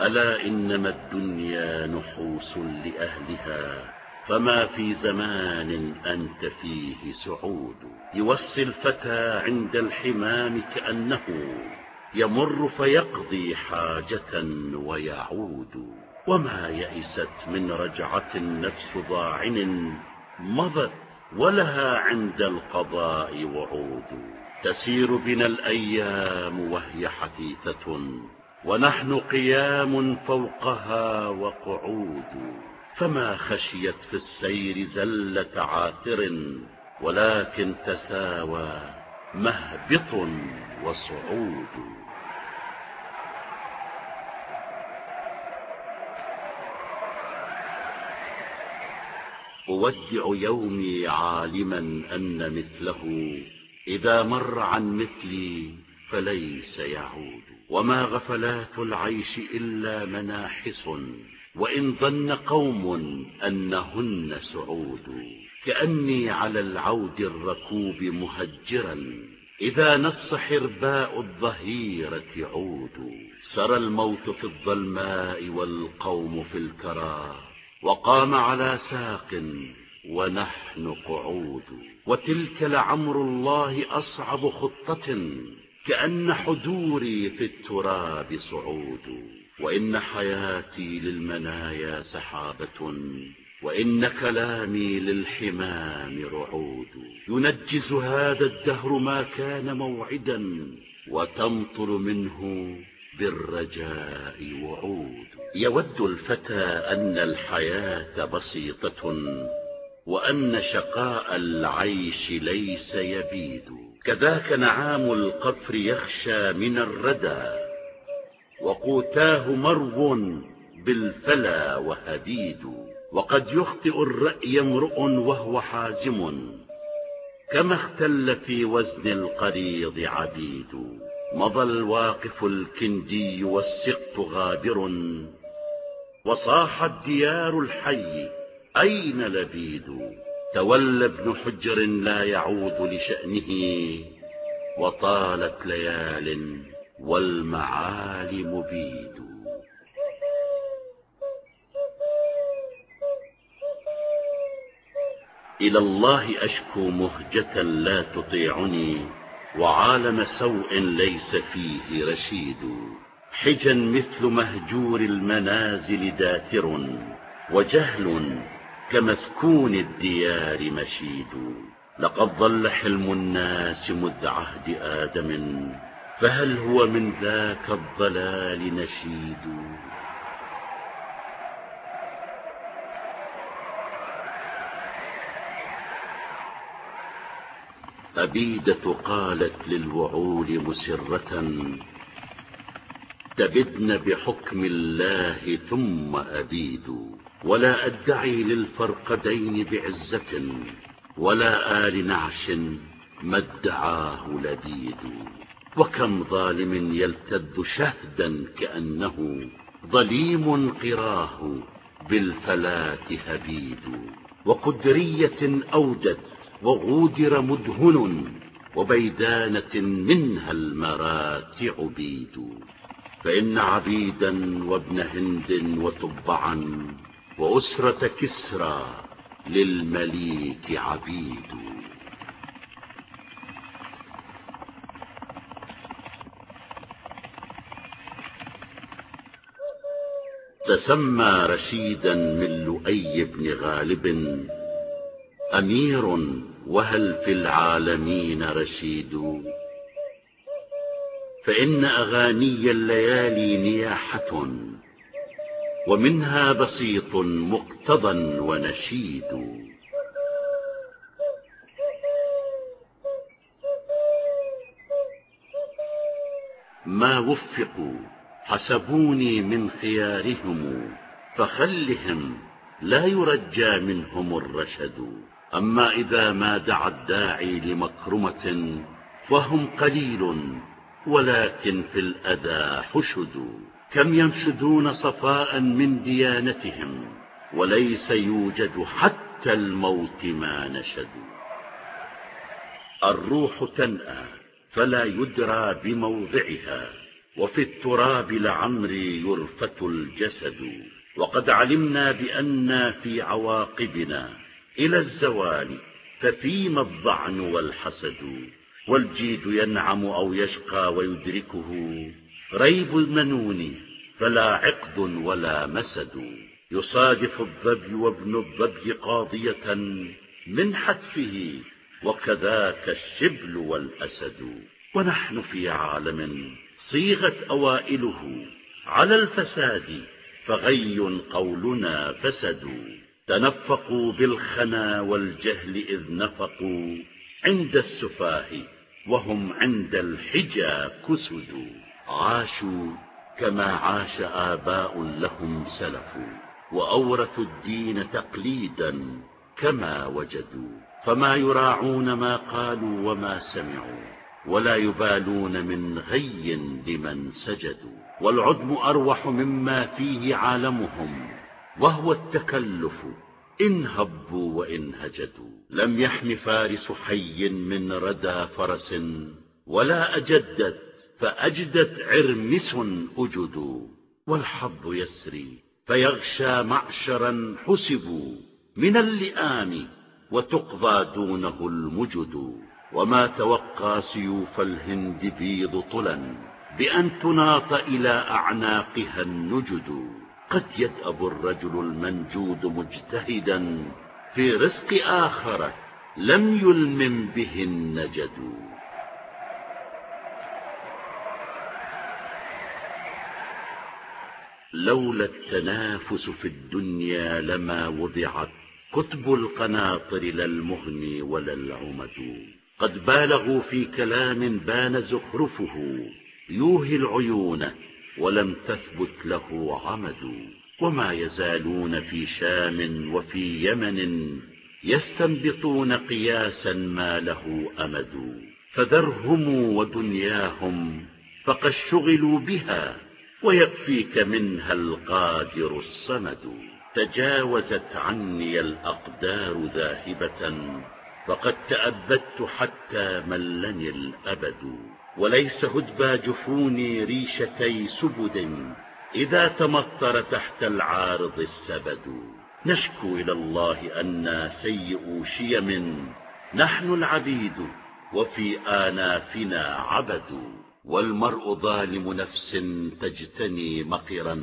ألا إنما الدنيا نحوس لأهلها فما في زمان أنت فيه سعود يوصي الفتى عند الحمام كأنه يمر فيقضي حاجة ويعود وما يئست من رجعة النفس ضاعن مضت ولها عند القضاء وعود تسير بنا الأيام وهي حثيثة ونحن قيام فوقها وقعود. فما خشيت في السير زلة عاثر ولكن تساوى مهبط وصعود. أودع يومي عالما أن مثله إذا مر عن مثلي فليس يعود. وما غفلات العيش إلا مناحس وإن ظن قوم أنهن سعود. كأني على العود الركوب مهجرا إذا نص حرباء الظهيرة عود. سرى الموت في الظلماء والقوم في الكرى وقام على ساق ونحن قعود. وتلك لعمر الله أصعب خطة كأن حجوري في التراب صعود وإن حياتي للمنايا سحابة وإن كلامي للحمام رعود. ينجز هذا الدهر ما كان موعدا وتمطر منه بالرجاء وعود. يود الفتى أن الحياة بسيطة وأن شقاء العيش ليس يبيد. كذاك نعام القفر يخشى من الردى وقوتاه مرو بالفلا وهديد وقد يخطئ الرأي امرؤ وهو حازم كما اختل في وزن القريض عبيد. مضى الواقف الكندي والسقط غابر وصاحت ديار الحي أين لبيد؟ تولى ابن حجر لا يعود لشأنه وطالت ليال والمعالم بيد. إلى الله أشكو مهجة لا تطيعني وعالم سوء ليس فيه رشيد. حجا مثل مهجور المنازل داتر وجهل كمسكون الديار مشيد. لقد ظل حلم الناس مذ عهد آدم. فهل هو من ذاك الضلال نشيد؟ أبيدة قالت للوعول مسرة تبدن بحكم الله ثم أبيد. ولا أدعي للفرقدين بعزة ولا آل نعش ما ادعاه لبيد وكم ظالم يلتذ شهدا كأنه ظليم قراه بالفلاة هبيد. وقدرية أودت وغودر مدهن وبيدانة منها المراتع بيد. فإن عبيدا وابن هند وتبعا وأسرة كسرى للمليك عبيد. تسمى رشيدا من لؤي بن غالب أمير وهل في العالمين رشيد؟ فإن أغاني الليالي نياحة. ومنها بسيط مقتضى ونشيد. ما وفقوا حسبوني من خيارهم فخلهم لا يرجى منهم الرشد. أما إذا ما دعا الداعي لمكرمة فهم قليل ولكن في الأذى حشد. كم ينشدون صفاء من ديانتهم وليس يوجد حتى الموت ما نشدوا. الروح تنأى فلا يدرى بموضعها وفي التراب لعمري يرفت الجسد. وقد علمنا بأن في عواقبنا إلى الزوال ففيما الظعن والحسد والجيد ينعم أو يشقى ويدركه. ريب المنون فلا عقد ولا مسد. يصادف الظبي وابن الظبي قاضية من حتفه وكذاك الشبل والأسد. ونحن في عالم صيغت أوائله على الفساد فغي قولنا فسد. تنفقوا بالخنا والجهل إذ نفقوا عند السفاه وهم عند الحجى كسد. عاشوا كما عاش آباء لهم سلفوا وأورثوا الدين تقليدا كما وجدوا. فما يراعون ما قالوا وما سمعوا ولا يبالون من غي لمن سجدوا. والعدم أروح مما فيه عالمهم وهو التكلف إن هبوا وإن هجدوا. لم يحم فارس حي من ردى فرس ولا أجدت فأجدت عرمس أجد والحظ يسري فيغشى معشرا حسبوا من اللئام وتقضى دونه المجد وما توقى سيوف الهند بيض طلا بأن تناط إلى أعناقها النجد قد يدأب الرجل المنجود مجتهدا في رزق آخر لم يلمم به النجد لولا التنافس في الدنيا لما وضعت كتب القناطر لا المغني ولا العمد. قد بالغوا في كلام بان زخرفه يوهي العيون ولم تثبت له عمد. وما يزالون في شام وفي يمن يستنبطون قياسا ما له أمد. فذرهم ودنياهم فقد شغلوا بها. ويكفيك منها القادر الصمد. تجاوزت عني الأقدار ذاهبة فقد تأبدت حتى ملني الأبد. وليس هدبى جفوني ريشتي سبد إذا تمطر تحت العارض السبد. نشكو إلى الله أنا سيئوا شيم نحن العبيد وفي آنافنا عبد. والمرء ظالم نفس تجتني مقرا.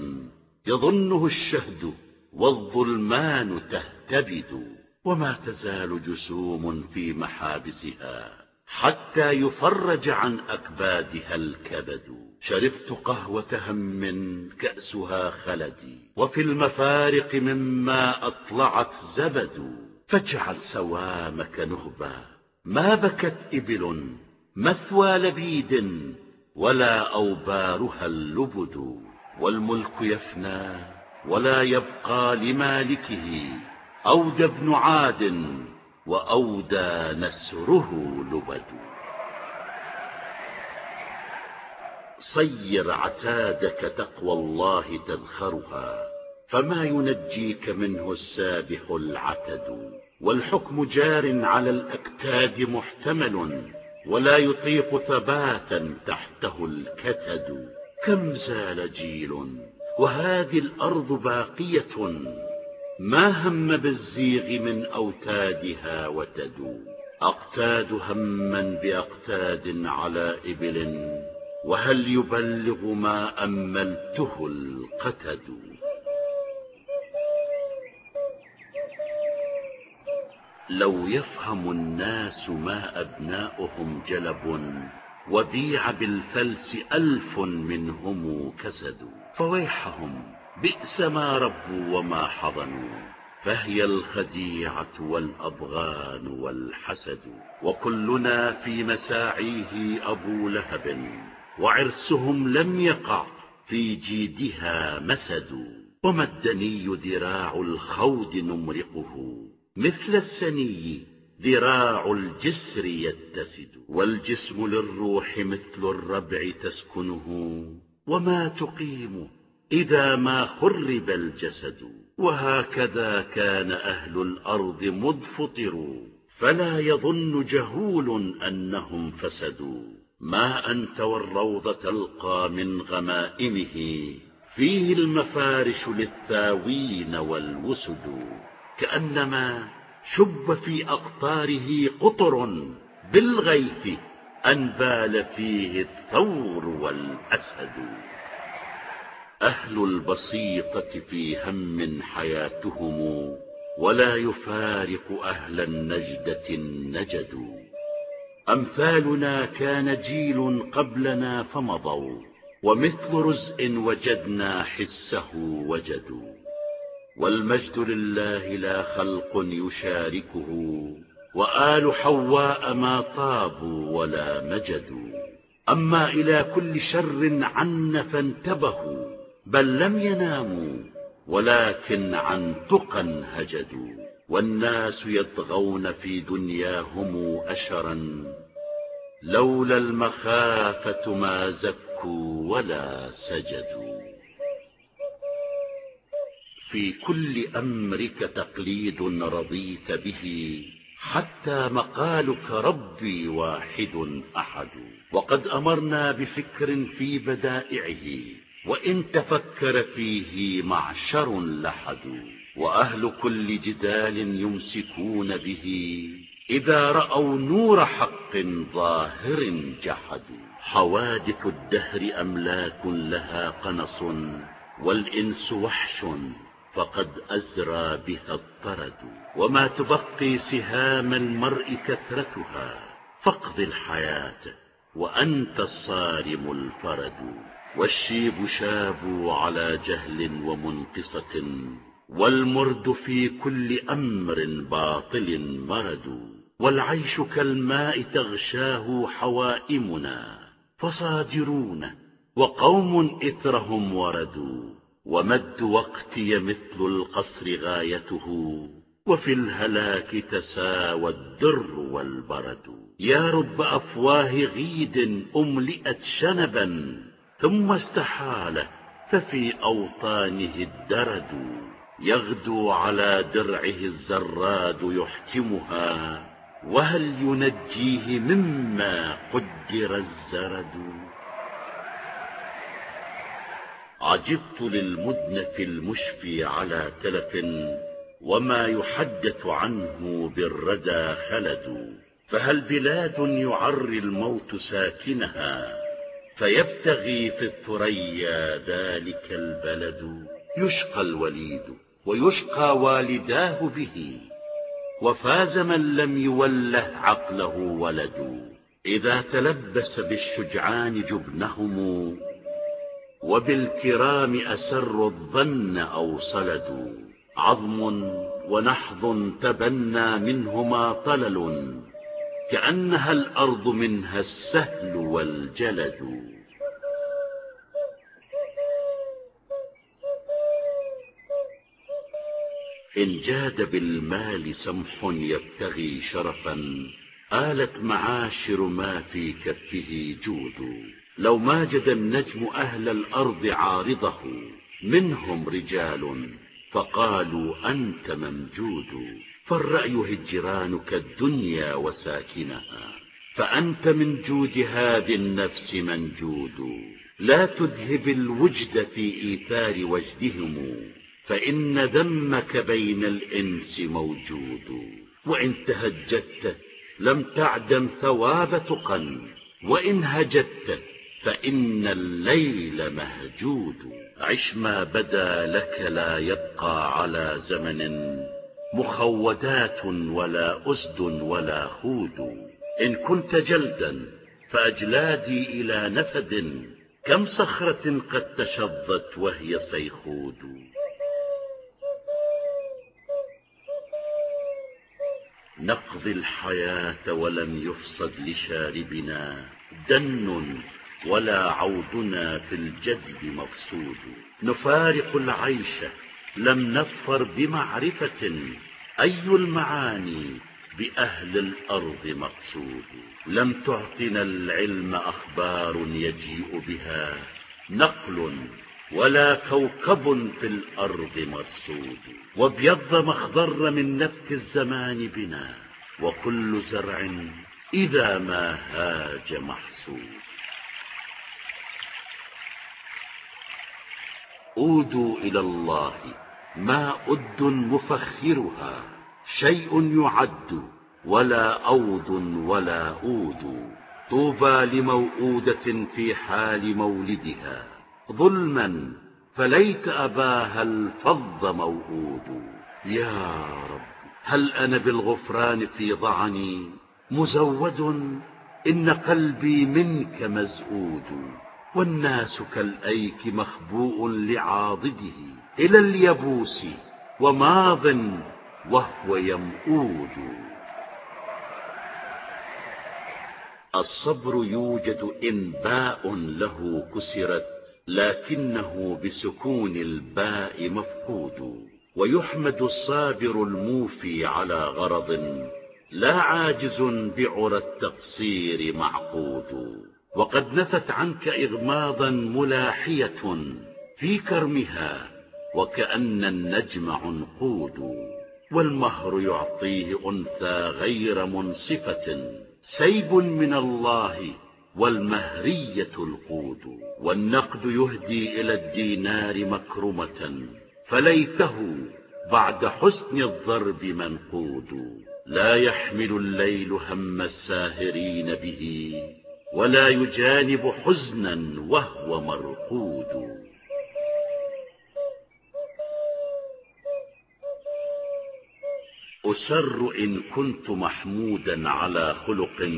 يظنه الشهد والظلمان تهتبد. وما تزال جسوم في محابسها حتى يفرج عن أكبادها الكبد. شربت قهوة هم كأسها خلدي وفي المفارق مما أطلعت زبد. فاجعل سوامك نهبا. ما بكت إبل مثوى لبيد. ولا أوبارها اللبد والملك يفنى ولا يبقى لمالكه أودى بن عاد وأودى نسره لبد. صير عتادك تقوى الله تذخرها فما ينجيك منه السابح العتد والحكم جار على الأكتاد محتمل ولا يطيق ثباتا تحته الكتد. كم زال جيل وهذه الأرض باقية؟ ما هم بالزيغ من أوتادها وتدو؟ أقتاد هما بأقتاد على إبل وهل يبلغ ما أملته القتد؟ لو يفهم الناس ما أبناؤهم جلب وبيع بالفلس ألف منهم كسد فويحهم بئس ما ربوا وما حضنوا فهي الخديعة والأضغان والحسد وكلنا في مساعيه أبو لهب وعرسهم لم يقع في جيدها مسد وما الدني ذراع الخود نمرقه مثل السني ذراع الجسر يتسد والجسم للروح مثل الربع تسكنه. وما تقيم إذا ما خرب الجسد وهكذا كان أهل الأرض مذ فطروا فلا يظن جهول أنهم فسدوا. ما أنت والروض تلقى من غمائمه فيه المفارش للثاوين والوسد. كأنما شب في أقطاره قطر بالغيث أن بال فيه الثور والأسد. أهل البسيطة في هم حياتهم ولا يفارق أهل النجدة النجد. أمثالنا كان جيل قبلنا فمضوا ومثل رزء وجدنا حسه وجدوا. والمجد لله لا خلق يشاركه وآل حواء ما طابوا ولا مجدوا. أما إلى كل شر عن فانتبهوا بل لم يناموا ولكن عن تقى هجدوا. والناس يطغون في دنياهم أشرا لولا المخافة ما زكوا ولا سجدوا. في كل أمرك تقليد رضيت به حتى مقالك ربي واحد أحد. وقد أمرنا بفكر في بدائعه وإن تفكر فيه معشر لحد. وأهل كل جدال يمسكون به إذا رأوا نور حق ظاهر جحدوا حوادث الدهر أملاك لها قنص والإنس وحش فقد أزرى بها الطرد. وما تبقي سهام المرء كثرتها. فاقض الحياة وأنت الصارم الفرد. والشيب شاب على جهل ومنقصة. والمرد في كل أمر باطل مرد. والعيش كالماء تغشاه حوائمنا. فصادرون وقوم إثرهم وردوا. ومد وقتي مثل القصر غايته وفي الهلاك تساوى الدر والبرد. يا رب أفواه غيد أملئت شنبا ثم استحال ففي أوطانه الدرد. يغدو على درعه الزراد يحكمها وهل ينجيه مما قدر الزرد؟ عجبت للمدنف المشفي على تلف وما يحدث عنه بالردى خلد. فهل بلاد يعري الموت ساكنها؟ فيبتغي في الثريا ذلك البلد. يشقى الوليد ويشقى والداه به. وفاز من لم يوله عقله ولد. إذا تلبس بالشجعان جبنهم وبالكرام أسروا الظن أو صلدوا عظم ونحظ تبنى منهما طلل كأنها الأرض منها السهل والجلد. إن جاد بالمال سمح يبتغي شرفا آلت معاشر ما في كفه جود. لو ماجد النجم أهل الأرض عارضه منهم رجال فقالوا أنت ممجود فالرأي هجرانك الدنيا وساكنها فأنت من جود هذه النفس منجود. لا تذهب الوجد في إيثار وجدهم فإن ذمك بين الإنس موجود. وإن تهجدت لم تعدم ثواب تقى وإن هجدت فإن الليل مهجود. عش ما بدا لك لا يبقى على زمن. مخودات ولا أسد ولا خود إن كنت جلدا فأجلادي إلى نفد. كم صخرة قد تشظت وهي صيخود نقضي الحياة ولم يفصد لشاربنا. دن ولا عودنا في الجذب مفسود نفارق العيش لم نظفر بمعرفة. أي المعاني بأهل الأرض مقصود؟ لم تعطنا العلم أخبار يجيء بها. نقل ولا كوكب في الأرض مرصود. وابيض ما اخضر من نفث الزمان بنا. وكل زرع إذا ما هاج محسود أودوا إلى الله ما أد مفخرها شيء يعد ولا أود ولا أود. طوبى لموءودة في حال مولدها ظلما فليت أباها الفظ موؤود. يا رب هل أنا بالغفران في ضعني؟ مزود إن قلبي منك مزؤود. والناس كالأيك مخبوء لعاضده إلى اليبوس وماض وهو يمؤود الصبر يوجد إن باء له كسرت لكنه بسكون الباء مفقود. ويحمد الصابر الموفي على غرض لا عاجز بعرى التقصير معقود. وقد نفت عنك إغماضا ملاحية في كرمها وكأن النجم عنقود والمهر يعطيه أنثى غير منصفة سيب من الله والمهرية القود. والنقد يهدي إلى الدينار مكرمة فليته بعد حسن الضرب منقود. لا يحمل الليل هم الساهرين به. ولا يجانب حزنا وهو مرقود. أسر إن كنت محمودا على خلق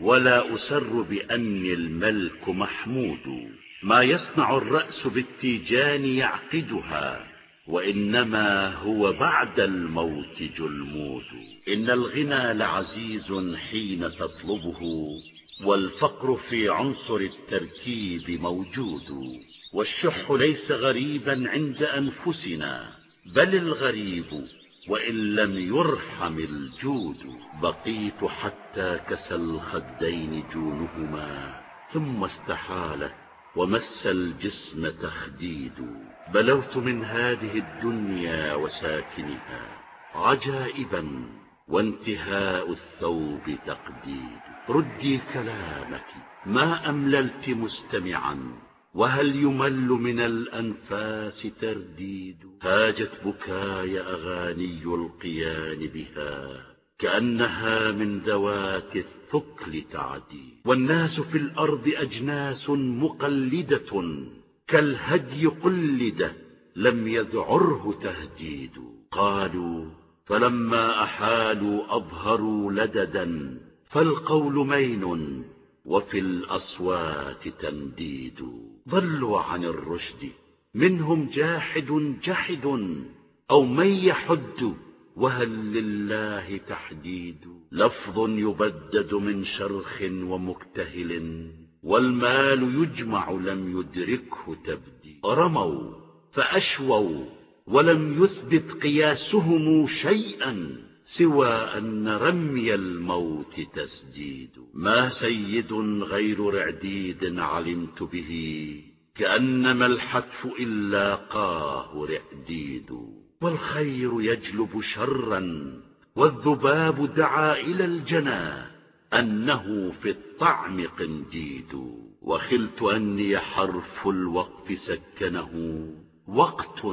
ولا أسر بأني الملك محمود. ما يصنع الرأس بالتيجان يعقدها وإنما هو بعد الموت جلمود. إن الغنى لعزيز حين تطلبه والفقر في عنصر التركيب موجود والشح ليس غريبا عند أنفسنا بل الغريب وإن لم يرحم الجود. بقيت حتى كسى الخدين جونهما ثم استحالت ومس الجسم تخديد. بلوت من هذه الدنيا وساكنها عجائبا وانتهاء الثوب تقديد. ردي كلامك ما أمللت مستمعا وهل يمل من الأنفاس ترديد؟ هاجت بكاي أغاني القيان بها كأنها من ذوات الثقل تعدي. والناس في الأرض أجناس مقلدة كالهدي قلده لم يذعره تهديد. قالوا فلما أحالوا أظهروا لددا فالقول مين وفي الأصوات تنديد. ضلوا عن الرشد منهم جاحد جحد أو من يحد وهل لله تحديد. لفظ يبدد من شرخ ومكتهل والمال يجمع لم يدركه تبديد. رموا فأشووا ولم يثبت قياسهم شيئا. سوى أن رمي الموت تسديد. ما سيد غير رعديد علمت به كأنما الحتف إلا قاه رعديد. والخير يجلب شرا والذباب دعا إلى الجنى أنه في الطعم قنديد. وخلت أني حرف الوقف سكنه وقت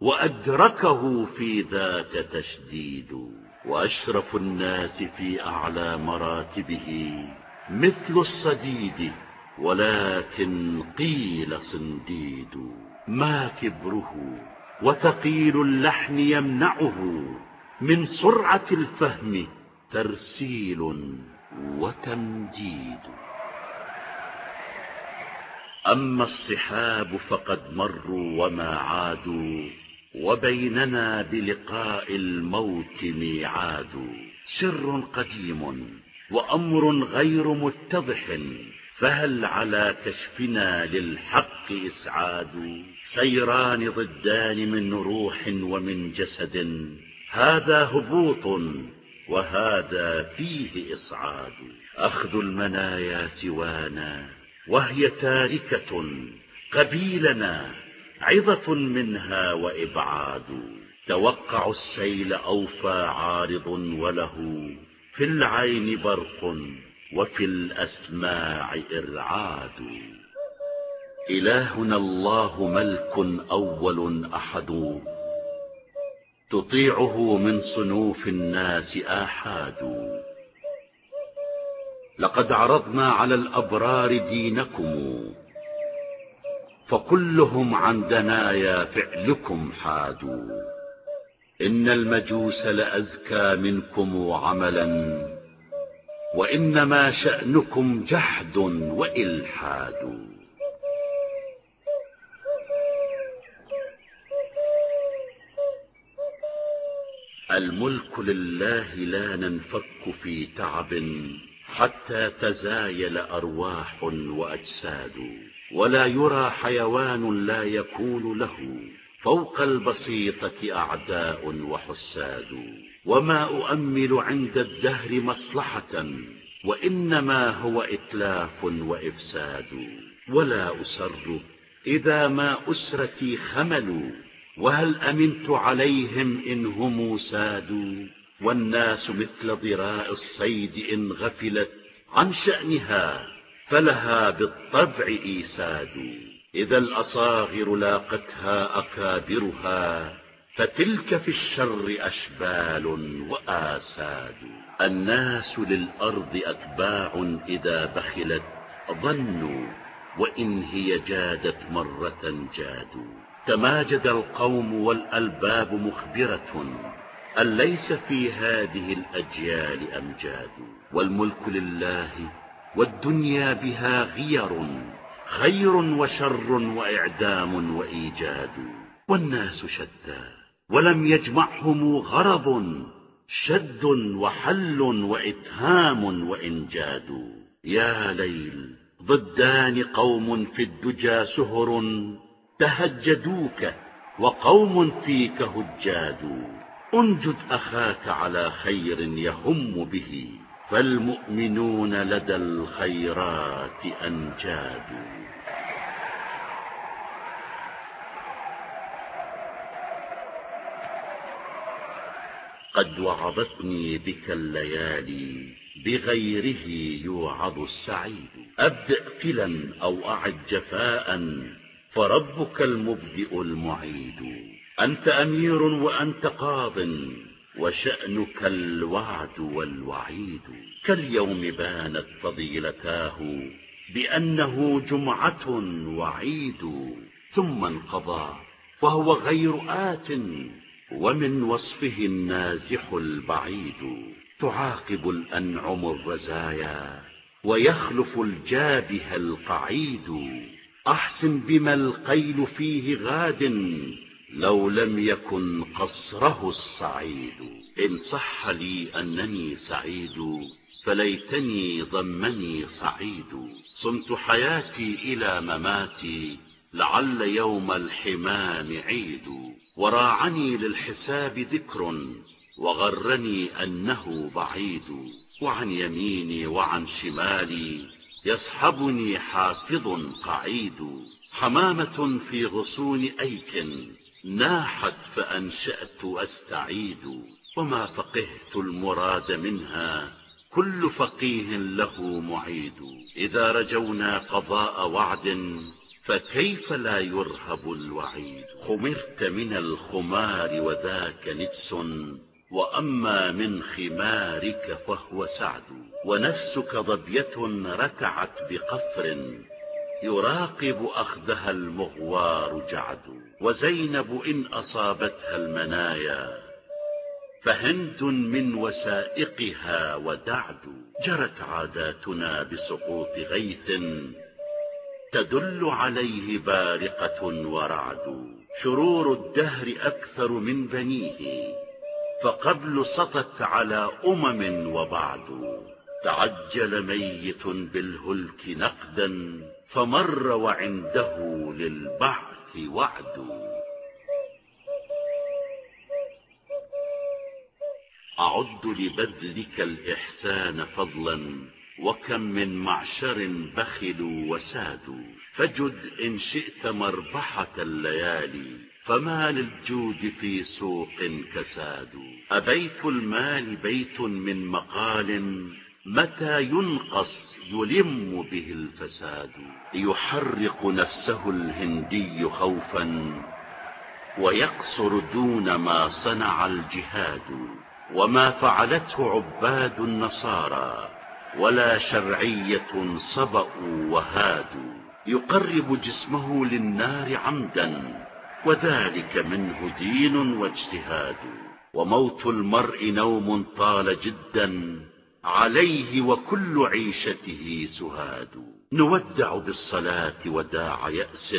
وأدركه في ذاك تشديد. وأشرف الناس في أعلى مراتبه. مثل الصديد ولكن قيل صنديد. ما كبره وثقيل اللحن يمنعه. من سرعة الفهم ترسيل وتمجيد. أما الصحاب فقد مروا وما عادوا. وبيننا بلقاء الموت ميعاد. سر قديم وأمر غير متضح فهل على كشفنا للحق إسعاد؟ سيران ضدان من روح ومن جسد هذا هبوط وهذا فيه إصعاد. أخذ المنايا سوانا وهي تاركة قبيلنا. عظة منها وإبعاد. توقع السيل أوفى عارض وله في العين برق وفي الأسماع إرعاد. إلهنا الله ملك أول أحد. تطيعه من صنوف الناس آحاد. لقد عرضنا على الأبرار دينكم. فكلهم عن دنايا فعلكم حادوا. إن المجوس لأزكى منكم عملا وإنما شأنكم جحد وإلحاد. الملك لله لا ننفك في تعب حتى تزايل أرواح وأجساد. ولا يرى حيوان لا يكون له. فوق البسيطة أعداء وحساد. وما أؤمل عند الدهر مصلحة. وإنما هو إتلاف وإفساد. ولا أسر إذا ما أسرتي خملوا وهل أمنت عليهم إن هم سادوا والناس مثل ضراء الصيد إن غفلت عن شأنها. فلها بالطبع إيساد إذا الأصاغر لاقتها أكابرها فتلك في الشر أشبال وآساد. الناس للأرض أتباع إذا بخلت ظنوا وإن هي جادت مرة جادوا تماجد القوم والألباب مخبرة أن ليس في هذه الأجيال أمجاد؟ والملك لله والدنيا بها غير خير وشر وإعدام وإيجاد. والناس شتى ولم يجمعهم غرض شد وحل وإتهام وإنجاد. يا ليل ضدان قوم في الدجى سهر تهجدوك وقوم فيك هجاد. انجد أخاك على خير يهم به. فالمؤمنون لدى الخيرات أنجاد. قد وعظتني بك الليالي بغيره يوعظ السعيد. أبدأ كلا أو أعد جفاء فربك المبدئ المعيد. أنت أمير وأنت قاض. وشأنك الوعد والوعيد. كاليوم بانت فضيلتاه بأنه جمعة وعيد. ثم انقضى فهو غير آت ومن وصفه النازح البعيد. تعاقب الأنعم الرزايا ويخلف الجابه القعيد. أحسن بما القيل فيه غاد لو لم يكن قصره السعيد إن صح لي أنني سعيد فليتني ضمني سعيد صمت حياتي إلى مماتي لعل يوم الحمام عيد. وراعني للحساب ذكر وغرني أنه بعيد. وعن يميني وعن شمالي يصحبني حافظ قعيد. حمامة في غصون أيك ناحت فأنشأت أستعيد وما فقهت المراد منها كل فقيه له معيد. إذا رجونا قضاء وعد فكيف لا يرهب الوعيد؟ خمرت من الخمار وذاك نجس وأما من خمارك فهو سعد. ونفسك ضبية ركعت بقفر يراقب أخذها المغوار جعد وزينب إن أصابتها المنايا فهند من وسائقها ودعد جرت عاداتنا بسقوط غيث تدل عليه بارقة ورعد. شرور الدهر أكثر من بنيه فقبل سطت على أمم وبعد. تعجل ميت بالهلك نقدا فمر وعنده للبعث وعد. أعد لبذلك الإحسان فضلا وكم من معشر بخلوا وسادوا. فجد إن شئت مربحة الليالي فما للجود في سوق كساد أبيت المال بيت من مقال متى ينقص يلم به الفساد يحرق نفسه الهندي خوفا ويقصر دون ما صنع الجهاد وما فعلته عباد النصارى ولا شرعية صبأوا وهادوا. يقرب جسمه للنار عمدا وذلك منه دين واجتهاد. وموت المرء نوم طال جدا عليه وكل عيشته سهاد. نودع بالصلاة وداع يأس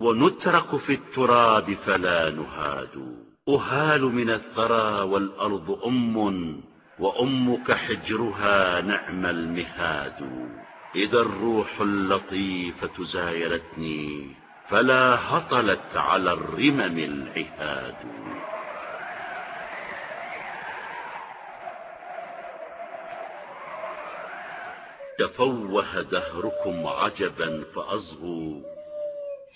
ونترك في التراب فلا نهاد. أهال من الثرى والأرض أم وأمك حجرها نعم المهاد. إذا الروح اللطيفة زايرتني فلا هطلت على الرمم العهاد. تفوه دهركم عجبا فأصغوا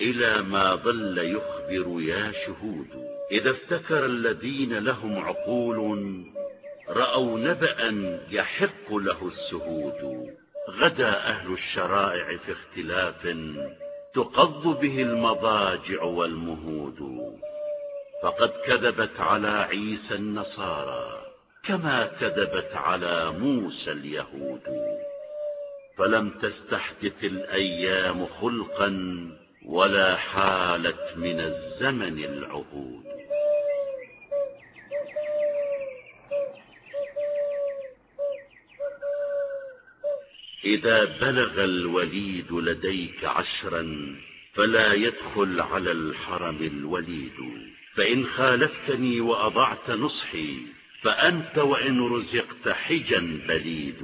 إلى ما ظل يخبر يا شهود. إذا افتكر الذين لهم عقول رأوا نبأ يحق له السهود. غدا أهل الشرائع في اختلاف تقض به المضاجع والمهود. فقد كذبت على عيسى النصارى كما كذبت على موسى اليهود. فلم تستحدث الأيام خلقا ولا حالت من الزمن العهود. إذا بلغ الوليد لديك عشرا فلا يدخل على الحرم الوليد. فإن خالفتني وأضعت نصحي فأنت وإن رزقت حجا بليد.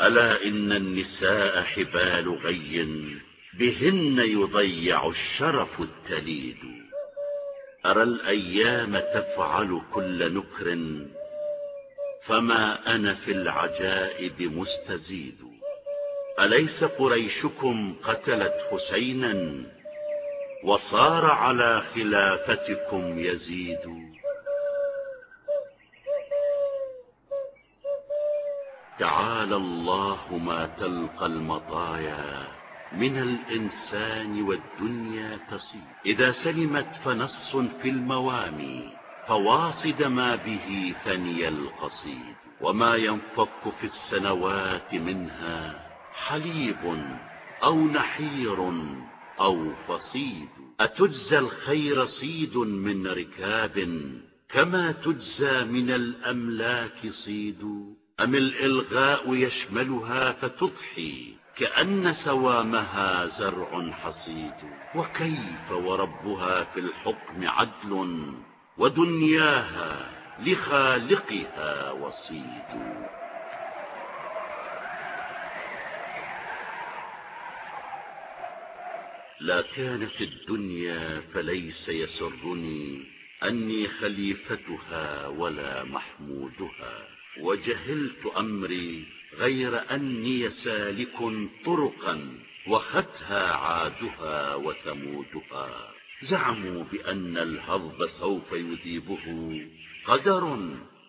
ألا إن النساء حبال غي بهن يضيع الشرف التليد. أرى الأيام تفعل كل نكر فما أنا في العجائب مستزيد. أليس قريشكم قتلت حسينا وصار على خلافتكم يزيد؟ تعالى الله ما تلقى المطايا من الإنسان والدنيا تصيد إذا سلمت فنص في الموامي فواصد ما به ثني القصيد. وما ينفك في السنوات منها حليب أو نحير أو فصيد. أتجزى الخير صيد من ركاب كما تجزى من الأملاك صيد. أم الإلغاء يشملها فتضحي كأن سوامها زرع حصيد؟ وكيف وربها في الحكم عدل ودنياها لخالقها وصيد؟ لا كانت الدنيا فليس يسرني أني خليفتها ولا محمودها. وجهلت أمري غير أني سالك طرقا وختها عادها وثمودها. زعموا بأن الهضب سوف يذيبه قدر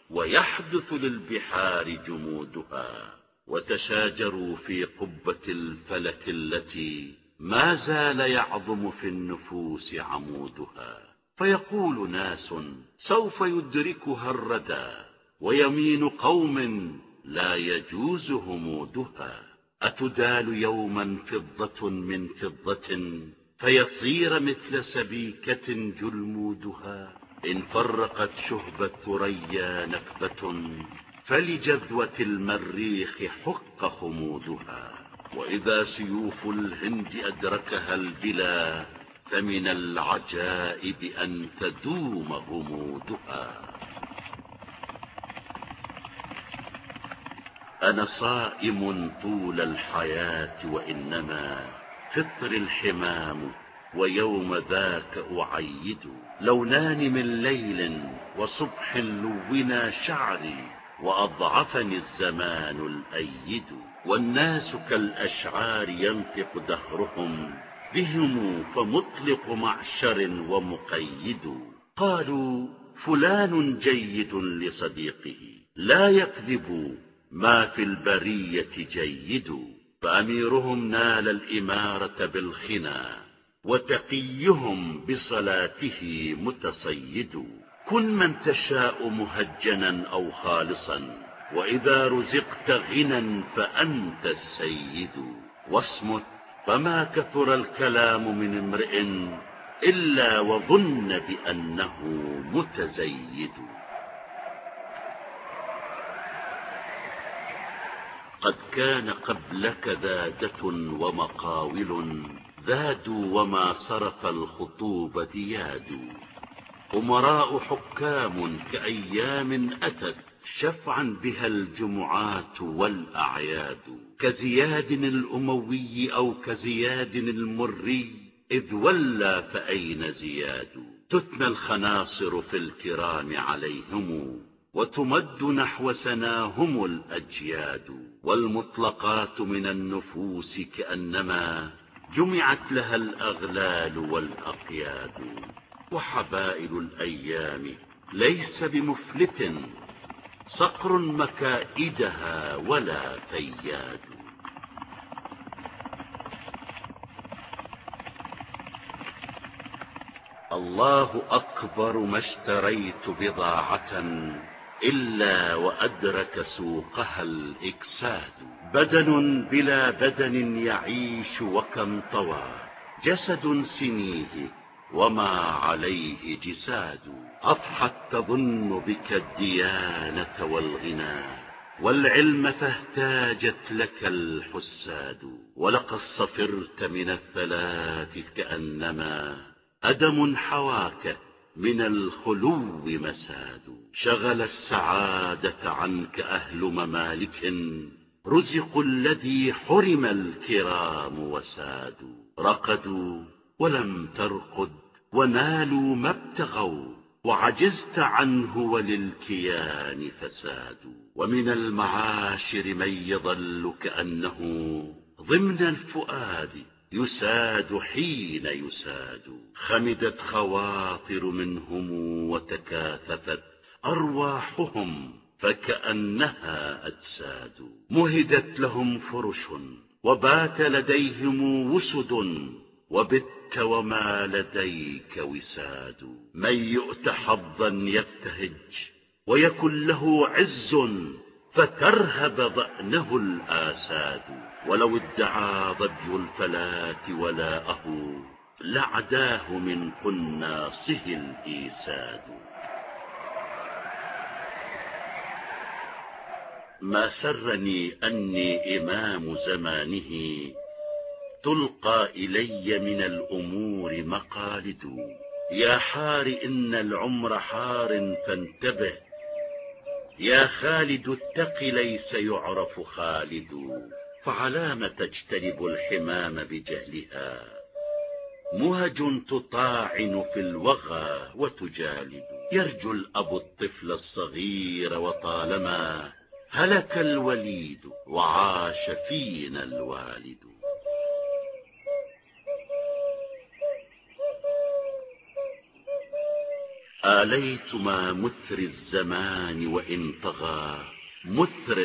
ويحدث للبحار جمودها. وتشاجروا في قبة الفلك التي ما زال يعظم في النفوس عمودها. فيقول ناس سوف يدركها الردى. ويمين قوم لا يجوز همودها. أتدال يوما فضة من فضة فيصير مثل سبيكة جلمودها. إن فرقت شهب الثريا نكبة فلجذوة المريخ حق خمودها. وإذا سيوف الهند أدركها البلا فمن العجائب أن تدوم غمودها أنا صائم طول الحياة وإنما فطر الحمام ويوم ذاك أعيد. لونان من ليل وصبح لونا شعري وأضعفني الزمان الأيد. والناس كالأشعار ينطق دهرهم بهم فمطلق معشر ومقيد. قالوا فلان جيد لصديقه لا يكذب ما في البرية جيد فأميرهم نال الإمارة بالخنا وتقيهم بصلاته متصيد. كن من تشاء مهجنا أو خالصا وإذا رزقت غنى فأنت السيد. واصمت فما كثر الكلام من امرئ إلا وظن بأنه متزيد. قد كان قبلك ذادة ومقاول ذادوا وما صرف الخطوب دياد. أمراء حكام كأيام أتت شفعا بها الجمعات والأعياد. كزياد الأموي أو كزياد المري إذ ولى فأين زياد؟ تثنى الخناصر في الكرام عليهم وتمد نحو سناهم الأجياد. والمطلقات من النفوس كأنما جمعت لها الأغلال والأقياد. وحبائل الأيام ليس بمفلت صقر مكائدها ولا فياد. الله أكبر ما اشتريت بضاعة إلا وأدرك سوقها الإكساد. بدن بلا بدن يعيش وكم طوى. جسد سنيه وما عليه جساد. أضحت تظن بك الديانة والغنى. والعلم فاهتاجت لك الحساد. ولقد صفرت من الثلاث كأنما. أدم حواك من الخلو مساد. شغل السعادة عنك أهل ممالك رزقوا الذي حرم الكرام وسادوا رقدوا ولم ترقد ونالوا ما ابتغوا وعجزت عنه وللكيان فساد. ومن المعاشر من يظل كأنه ضمن الفؤاد يساد حين يساد. خمدت خواطر منهم وتكاثفت أرواحهم فكأنها أجساد. مهدت لهم فرش وبات لديهم وسد وبت وما لديك وساد. من يؤت حظا يبتهج ويكن له عز فترهب ضأنه الآساد. ولو ادعى ظبي الفلاة ولاءه لعداه من قناصه الإيساد. ما سرني أني إمام زمانه تلقى إلي من الأمور مقالد. يا حار إن العمر حار فانتبه. يا خالد اتق ليس يعرف خالد. فعلام تجتلب الحمام بجهلها مهج تطاعن في الوغى وتجالد. يرجو الأب الطفل الصغير وطالما هلك الوليد وعاش فينا الوالد. آليت ما مثر الزمان وإن طغى مثر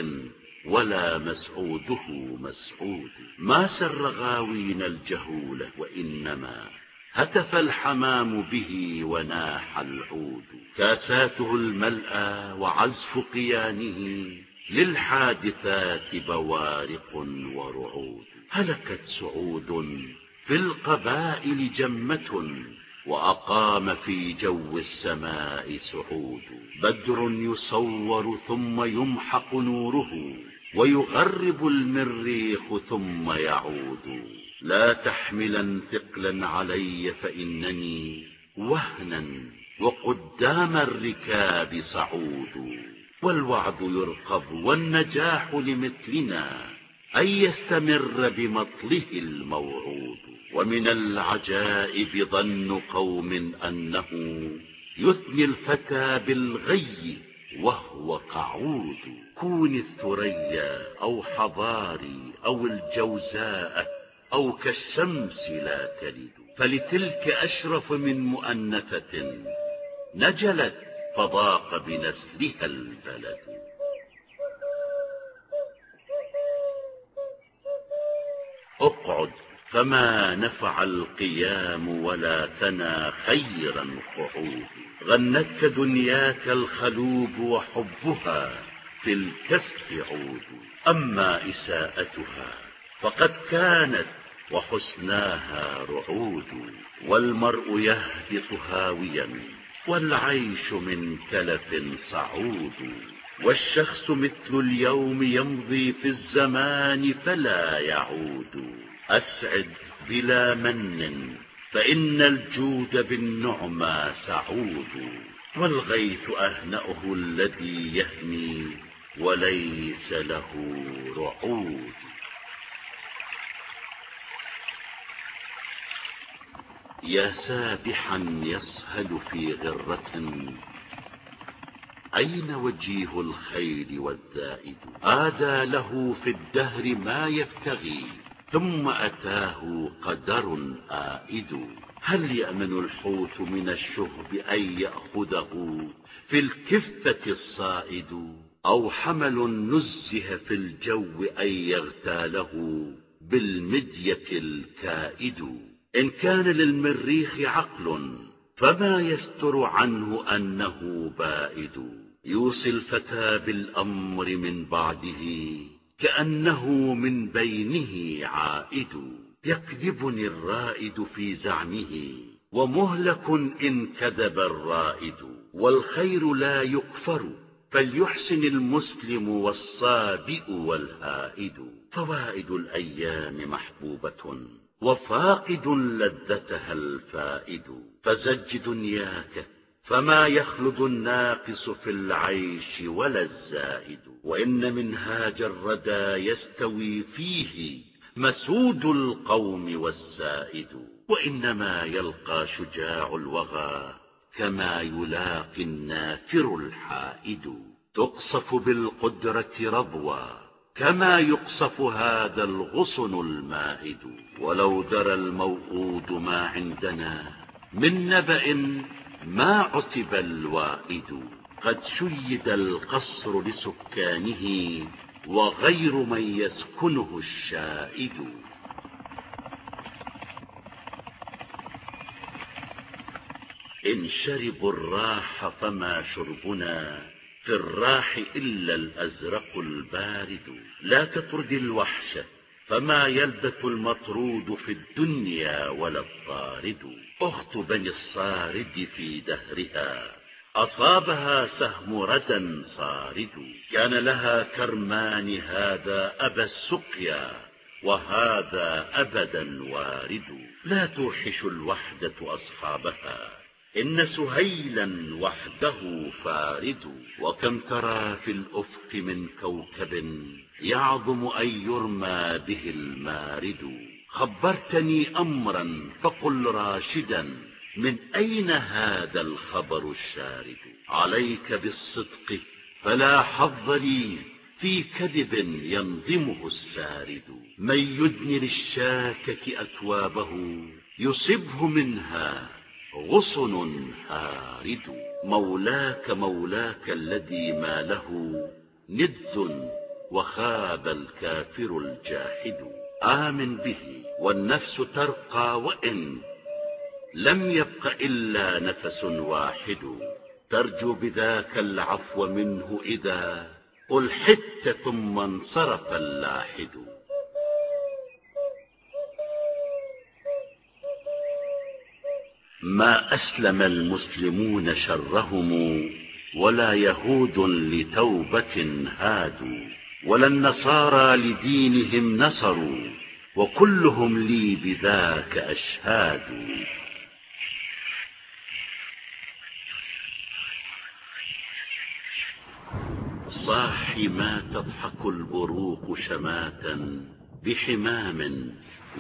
ولا مسعوده مسعود. ما سر غاوين الجهولة وإنما هتف الحمام به وناح العود. كاساته الملأى وعزف قيانه للحادثات بوارق ورعود. هلكت سعود في القبائل جمة وأقام في جو السماء سعود. بدر يصور ثم يمحق نوره ويغرب المريخ ثم يعود. لا تحملا ثقلا علي فإنني وهنا وقدام الركاب صعود. والوعد يرقب والنجاح لمثلنا أن يستمر بمطله الموعود. ومن العجائب ظن قوم أنه يثني الفتى بالغي وهو قعود كون الثريا أو حضاري أو الجوزاء أو كالشمس لا تلد. فلتلك أشرف من مؤنثة نجلت فضاق بنسلها البلد. اقعد. فما نفع القيام ولا ثنى خيرا قعود غنتك دنياك الخلوب وحبها في الكف عود أما إساءتها فقد كانت وحسناها رعود والمرء يهبط هاويا والعيش من كلف صعود والشخص مثل اليوم يمضي في الزمان فلا يعود أسعد بلا من فإن الجود بالنعمى سعود والغيث أهنأه الذي يهني وليس له رعود يا سابحا يسهل في غرة أين وجيه الخيل والذائد آدى له في الدهر ما يبتغي ثم أتاه قدر آئد. هل يأمن الحوت من الشهب أن يأخذه في الكفة الصائد؟ أو حمل نزه في الجو أن يغتاله بالمدية الكائد؟ إن كان للمريخ عقل فما يستر عنه أنه بائد؟ يوصي الفتى بالأمر من بعده. كأنه من بينه عائد. يكذبني الرائد في زعمه ومهلك إن كذب الرائد. والخير لا يكفر فليحسن المسلم والصابئ والهائد. فوائد الأيام محبوبة وفاقد لذتها الفائد. فزج دنياك فما يخلد الناقص في العيش ولا الزائد وإن منهاج الردى يستوي فيه مسود القوم والسائد. وإنما يلقى شجاع الوغى كما يلاقي النافر الحائد. تقصف بالقدرة رضوى كما يقصف هذا الغصن المائد ولو درى الموءود ما عندنا من نبأ ما عتب الوائد؟ قد شيد القصر لسكانه وغير من يسكنه الشائد. إن شربوا الراح فما شربنا في الراح إلا الأزرق البارد. لا تطرد الوحش فما يلبث المطرود في الدنيا ولا الطارد. أخت بني الصارد في دهرها. أصابها سهم ردى صارد. كان لها كرمان هذا أبا السقيا وهذا أبدا وارد. لا توحش الوحدة أصحابها. إن سهيلا وحده فارد. وكم ترى في الأفق من كوكب يعظم أن يرمى به المارد. خبرتني أمرا فقل راشدا من أين هذا الخبر الشارد؟ عليك بالصدق فلا حظ لي في كذب ينظمه السارد. من يدن للشاكك أكوابه يصبه منها غصن هارد. مولاك مولاك الذي ما له ند وخاب الكافر الجاحد. آمن به والنفس ترقى وإن لم يبق إلا نفس واحد. ترجو بذاك العفو منه إذا ألحدت ثم انصرف اللاحد. ما أسلم المسلمون شرهم ولا يهود لتوبة هادوا. ولا النصارى لدينهم نصروا وكلهم لي بذاك أشهاد. صاح ما تضحك البروق شماتا بحمام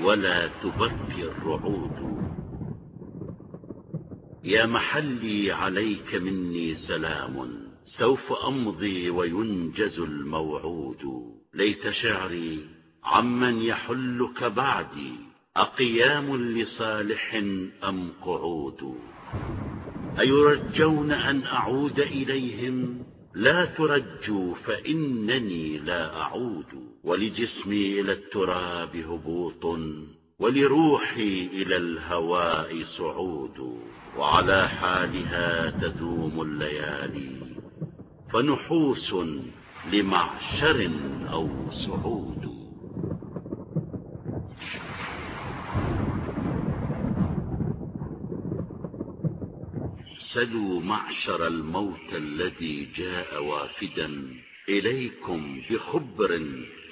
ولا تبكي الرعود يا محلي عليك مني سلام. سوف أمضي وينجز الموعود. ليت شعري عمن يحل كبعدي أقيام لصالح أم قعود؟ أيرجون أن أعود إليهم؟ لا ترجوا فإنني لا أعود. ولجسمي إلى التراب هبوط ولروحي إلى الهواء صعود. وعلى حالها تدوم الليالي. فنحوس لمعشر أو صعود. سلوا معشر الموت الذي جاء وافدا إليكم بخبر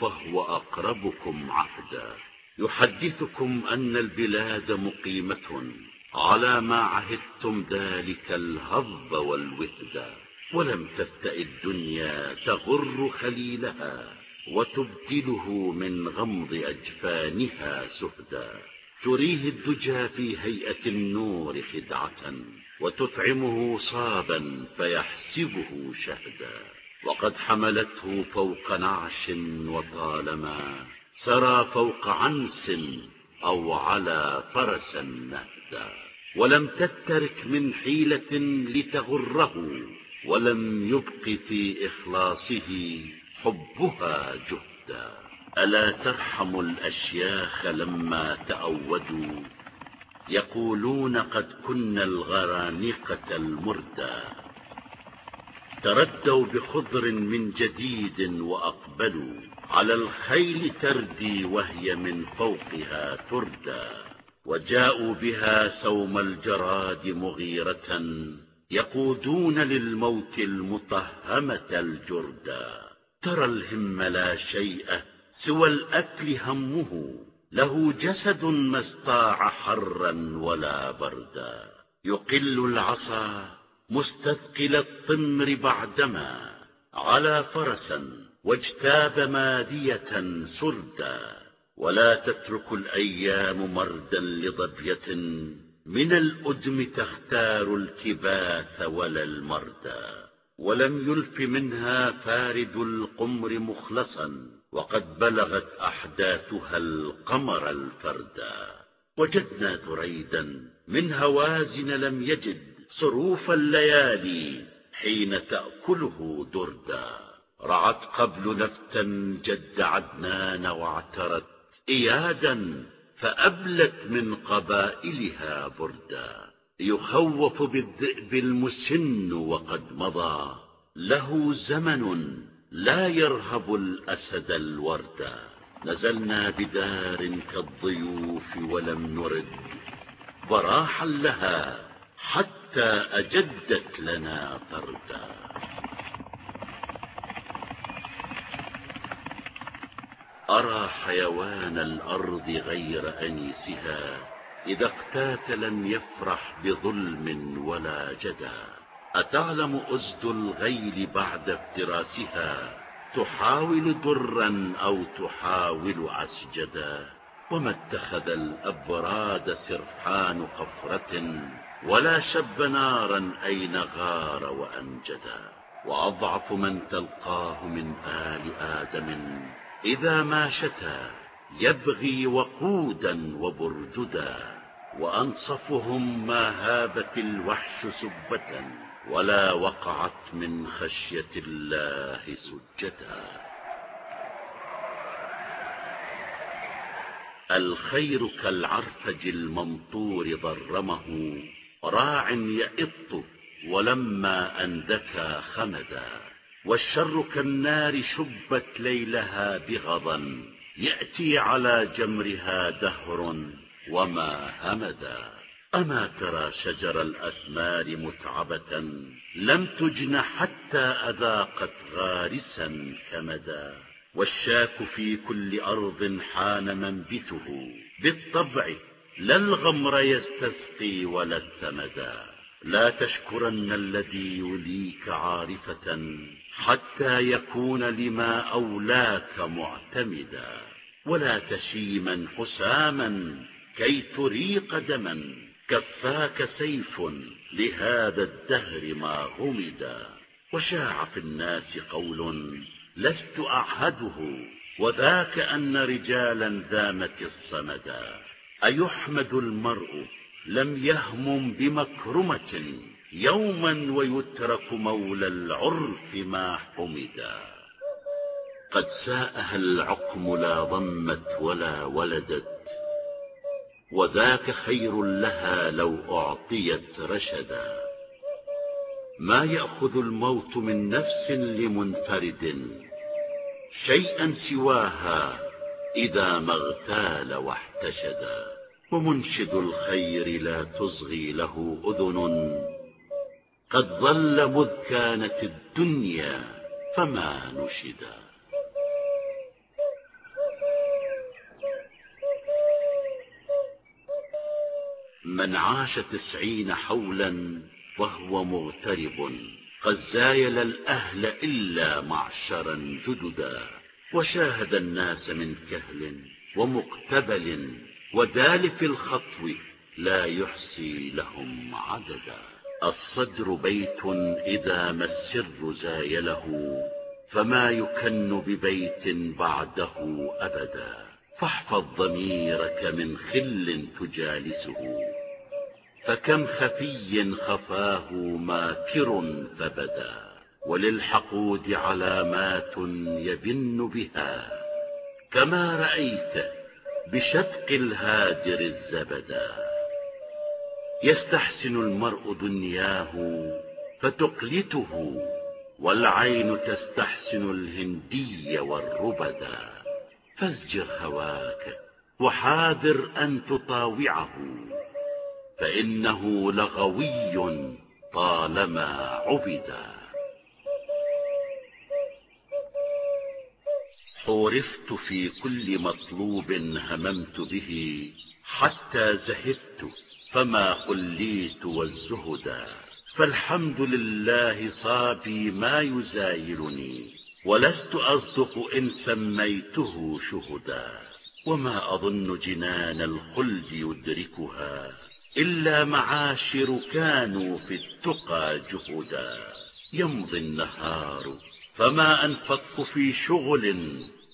فهو أقربكم عهدا يحدثكم أن البلاد مقيمة على ما عهدتم ذلك الهضب والوهد ولم تفتأ الدنيا تغر خليلها وتبدله من غمض أجفانها سهدا. تريه الدجى في هيئة النور خدعة وتطعمه صابا فيحسبه شهدا. وقد حملته فوق نعش وطالما سرى فوق عنس أو على فرس نهدا ولم تترك من حيلة لتغره ولم يبق في إخلاصه حبها جهدا. ألا ترحم الأشياخ لما تأودوا؟ يقولون قد كنا الغرانقة المردى. تردوا بخضر من جديد وأقبلوا. على الخيل تردي وهي من فوقها تردى. وجاءوا بها سوم الجراد مغيرة. يقودون للموت المطهمة الجردى ترى الهم لا شيء سوى الأكل همه. له جسد ما استطاع حرا ولا بردا. يقل العصا مستثقل الطمر بعدما على فرس واجتاب مادية سردا. ولا تترك الأيام مردا لضبية من الأدم تختار الكباث ولا المردا ولم يلف منها فارد القمر مخلصا وقد بلغت أحداثها القمر الفردا وجدنا دريدا من هوازن لم يجد صروف الليالي حين تأكله دردا. رعت قبل لفتا جد عدنان واعترت إيادا فأبلت من قبائلها بردا. يخوف بالذئب المسن وقد مضى. له زمن لا يرهب الأسد الوردا نزلنا بدار كالضيوف ولم نرد. براحا لها حتى أجدت لنا طردا. أرى حيوان الأرض غير أنيسها إذا اقتات لم يفرح بظلم ولا جدى. أتعلم أزد الغيل بعد افتراسها تحاول درا أو تحاول عسجدا وما اتخذ الأبراد سرحان قفرة ولا شب نارا أين غار وأنجدا. وأضعف من تلقاه من آل آدم. إذا ما شتى يبغي وقودا وبرجدا وأنصفهم ما هابت الوحش سبة ولا وقعت من خشية الله سجدا. الخير كالعرفج الممطور ضرمه راع يئط ولما أندكى خمدا. والشر كالنار شبت ليلها بغضا يأتي على جمرها دهر وما همدا. أما ترى شجر الأثمار متعبة لم تجن حتى أذاقت غارسا كمدا. والشاك في كل أرض حان منبته بالطبع لا الغمر يستسقي ولا الثمدا. لا تشكرن الذي يليك عارفة حتى يكون لما أولاك معتمدا. ولا تشيما حساما كي تريق دما. كفاك سيف لهذا الدهر ما غمدا وشاع في الناس قول لست أعهده وذاك أن رجالا ذامت الصمدا أيحمد المرء لم يهمم بمكرمة يوما ويترك مولى العرف ما حمدا قد ساءها العقم لا ضمت ولا ولدت وذاك خير لها لو أعطيت رشدا. ما يأخذ الموت من نفس لمنفرد شيئا سواها إذا ما اغتال واحتشدا. ومنشد الخير لا تصغي له أذن. قد ظل مذ كانت الدنيا فما نشدا. من عاش تسعين حولا وهو مغترب قد زايل الأهل إلا معشرا جددا. وشاهد الناس من كهل ومقتبل ودالف الخطو لا يحصي لهم عددا. الصدر بيت إذا ما السر زايله فما يكن ببيت بعده أبدا. فاحفظ ضميرك من خل تجالسه فكم خفي خفاه ماكر فبدا. وللحقود علامات يبن بها كما رأيت بشتق الهادر الزبدا. يستحسن المرء دنياه فتقلته والعين تستحسن الهندي والربدا فازجر هواك وحاذر أن تطاوعه فإنه لغوي طالما عبدا حورفت في كل مطلوب هممت به حتى زهدت فما قليت والزهدا فالحمد لله صابي ما يزايلني ولست أصدق إن سميته شهدا. وما أظن جنان الخلد يدركها إلا معاشر كانوا في التقى جهدا. يمضي النهار فما أنفق في شغل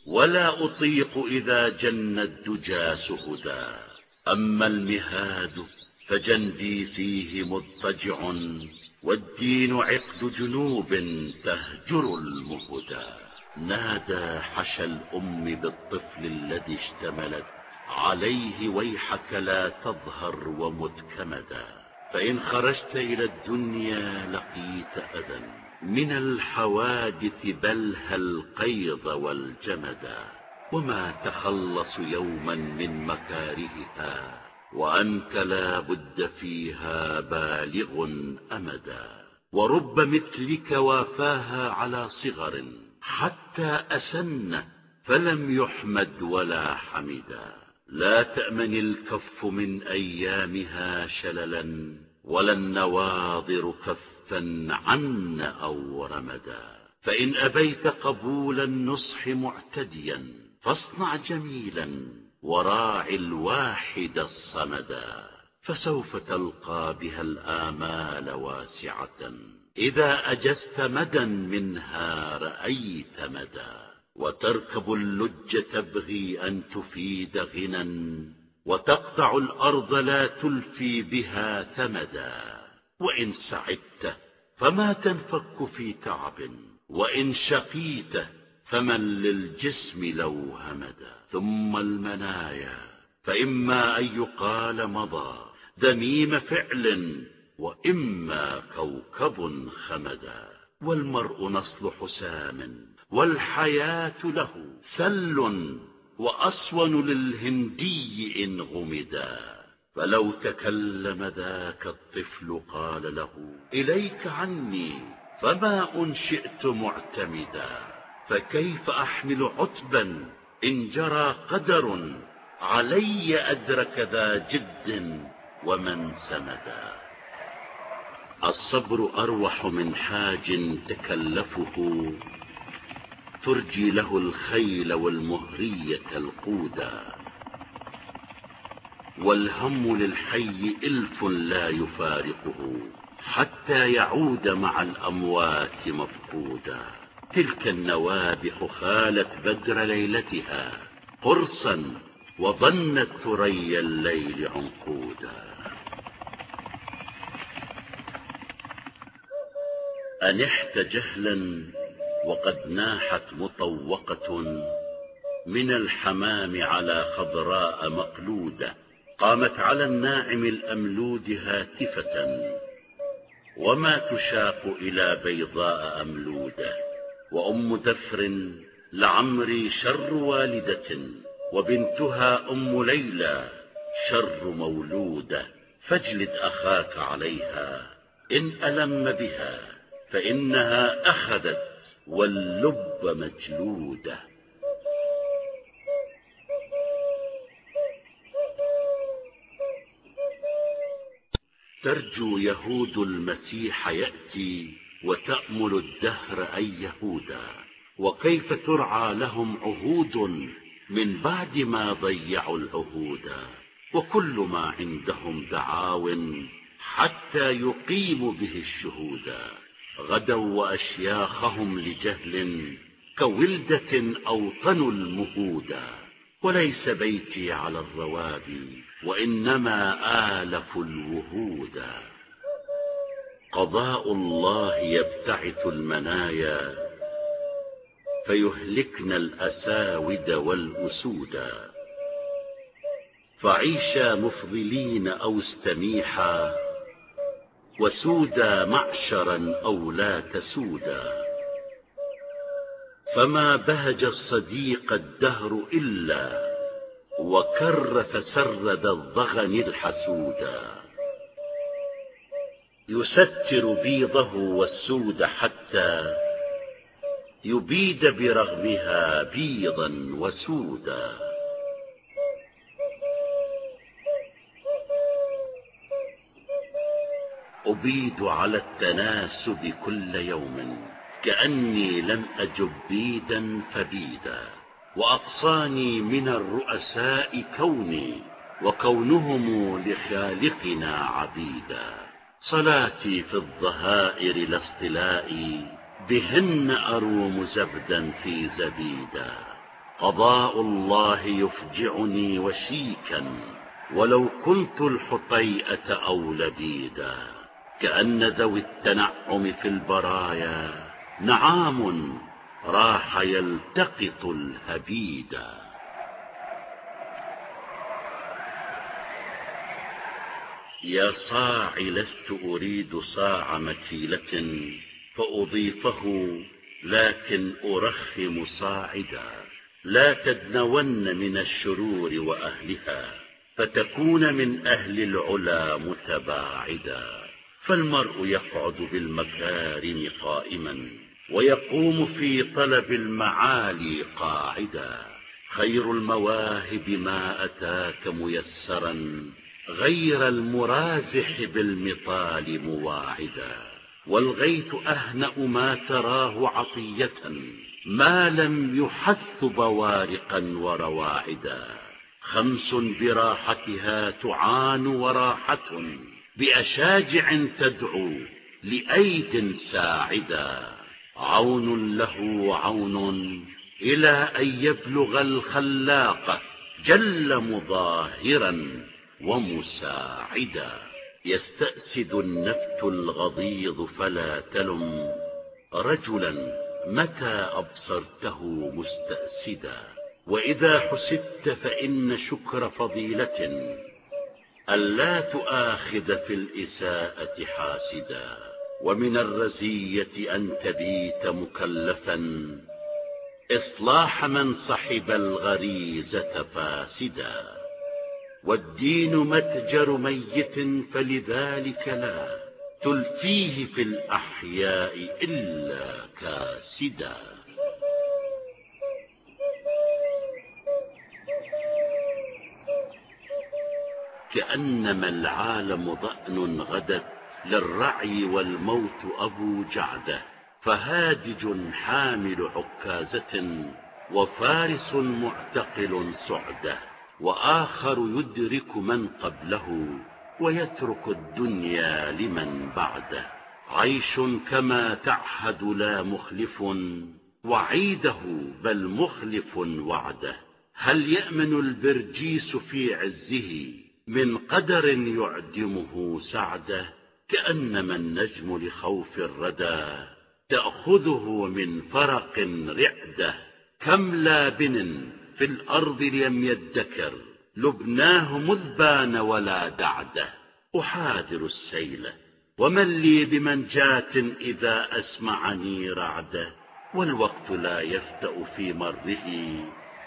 ولا أطيق إذا جن الدجى سهدا. أما المهاد فجنبي فيه مضطجع والدين عقد جنوب تهجر المهدى نادى حشى الأم بالطفل الذي اشتملت. عليه ويحك لا تظهر ومتكمدا. فإن خرجت إلى الدنيا لقيت أذى. من الحوادث بلها القيض والجمدا وما تخلص يوما من مكارهها وأنت لا بد فيها بالغ أمدا ورب مثلك وافاها على صغر حتى أسن فلم يحمد ولا حمدا لا تأمن الكف من أيامها شللا ولا النواظر كفا عن أو رمدا فإن أبيت قبول النصح معتديا فاصنع جميلا وراع الواحد الصمدا فسوف تلقى بها الآمال واسعة. إذا أجزت مدى منها رأيت مدى. وتركب اللج تبغي أن تفيد غنى وتقطع الأرض لا تلفي بها ثمدا. وإن سعدت فما تنفك في تعب وإن شقيت فمن للجسم لو همدا. ثم المنايا فإما أن يقال مضى. دميم فعل وإما كوكب خمدا. والمرء نصل حسام والحياة له سل وأصون للهندي إن غمدا فلو تكلم ذاك الطفل قال له إليك عني فما أنشئت معتمدا فكيف أحمل عتبا؟ إن جرى قدر علي أدرك ذا جد ومن سمدا. الصبر أروح من حاج تكلفه ترجي له الخيل والمهرية القودا والهم للحي إلف لا يفارقه حتى يعود مع الأموات مفقودا تلك النوابح خالت بدر ليلتها قرصا وظنت ثريا الليل عنقودا. أنحت جهلا وقد ناحت مطوقة من الحمام على خضراء مقلودة قامت على الناعم الأملود هاتفة وما تشاق إلى بيضاء أملودة. وأم دفر لعمري شر والدة وبنتها أم ليلى شر مولودة. فاجلد أخاك عليها إن ألم بها فإنها أخذت واللب مجلودة. ترجو يهود المسيح يأتي وتأمل الدهر أن يهودا وكيف ترعى لهم عهود من بعد ما ضيعوا العهود وكل ما عندهم دعاو حتى يقيموا به الشهود. غدوا وأشياخهم لجهل كولدة أوطنوا المهودا وليس بيتي على الروابي وإنما آلف الوهودا قضاء الله يبتعث المنايا فيهلكن الأساود والأسودا فعيشا مفضلين أو استميحا وسودا معشرا أو لا تسودا فما بهج الصديق الدهر إلا وكر فسرد الضغن الحسودا يستر بيضه والسود حتى يبيد برغمها بيضا وسودا. أبيد على التناسب كل يوم كأني لم أجب بيدا فبيدا وأقصاني من الرؤساء كوني وكونهم لخالقنا عبيدا. صلاتي في الظهائر لاصطلائي بهن أروم زبدا في زبيدا. قضاء الله يفجعني وشيكا ولو كنت الحطيئة أو لبيدا كأن ذوي التنعم في البرايا نعام راح يلتقط الهبيدا يا صاع لست أريد صاع مكيلة فأضيفه لكن أرخم صاعدا. لا تدنون من الشرور وأهلها فتكون من أهل العلا متباعدا. فالمرء يقعد بالمكارم قائما ويقوم في طلب المعالي قاعدا. خير المواهب ما أتاك ميسرا غير المرازح بالمطال مواعدا. والغيث أهنأ ما تراه عطية ما لم يحث بوارقا ورواعدا خمس براحتها تعان وراحة بأشاجع تدعو لأيد ساعدا عون له عون إلى أن يبلغ الخلاق جل مظاهرا ومساعدا. يستأسد النفت الغضيض فلا تلم. رجلا متى أبصرته مستأسدا. وإذا حسدت فإن شكر فضيلة. ألا تؤاخذ في الإساءة حاسدا. ومن الرزية أن تبيت مكلفا. إصلاح من صحب الغريزة فاسدا. والدين متجر ميت فلذلك لا تلفيه في الأحياء إلا كاسدا. كأنما العالم ضأن غدت للرعي والموت أبو جعدة فهادج حامل عكازة وفارس معتقل سعده وآخر يدرك من قبله ويترك الدنيا لمن بعده. عيش كما تعهد لا مخلف وعيده بل مخلف وعده. هل يأمن البرجيس في عزه من قدر يعدمه سعدة كأنما النجم لخوف الردى تأخذه من فرق رعدة كم لابن في الأرض لم يدكر لبناه مذ بان ولا دعدة أحاذر السيل ومن لي بمنجاة إذا أسمعني رعدة والوقت لا يفتأ في مره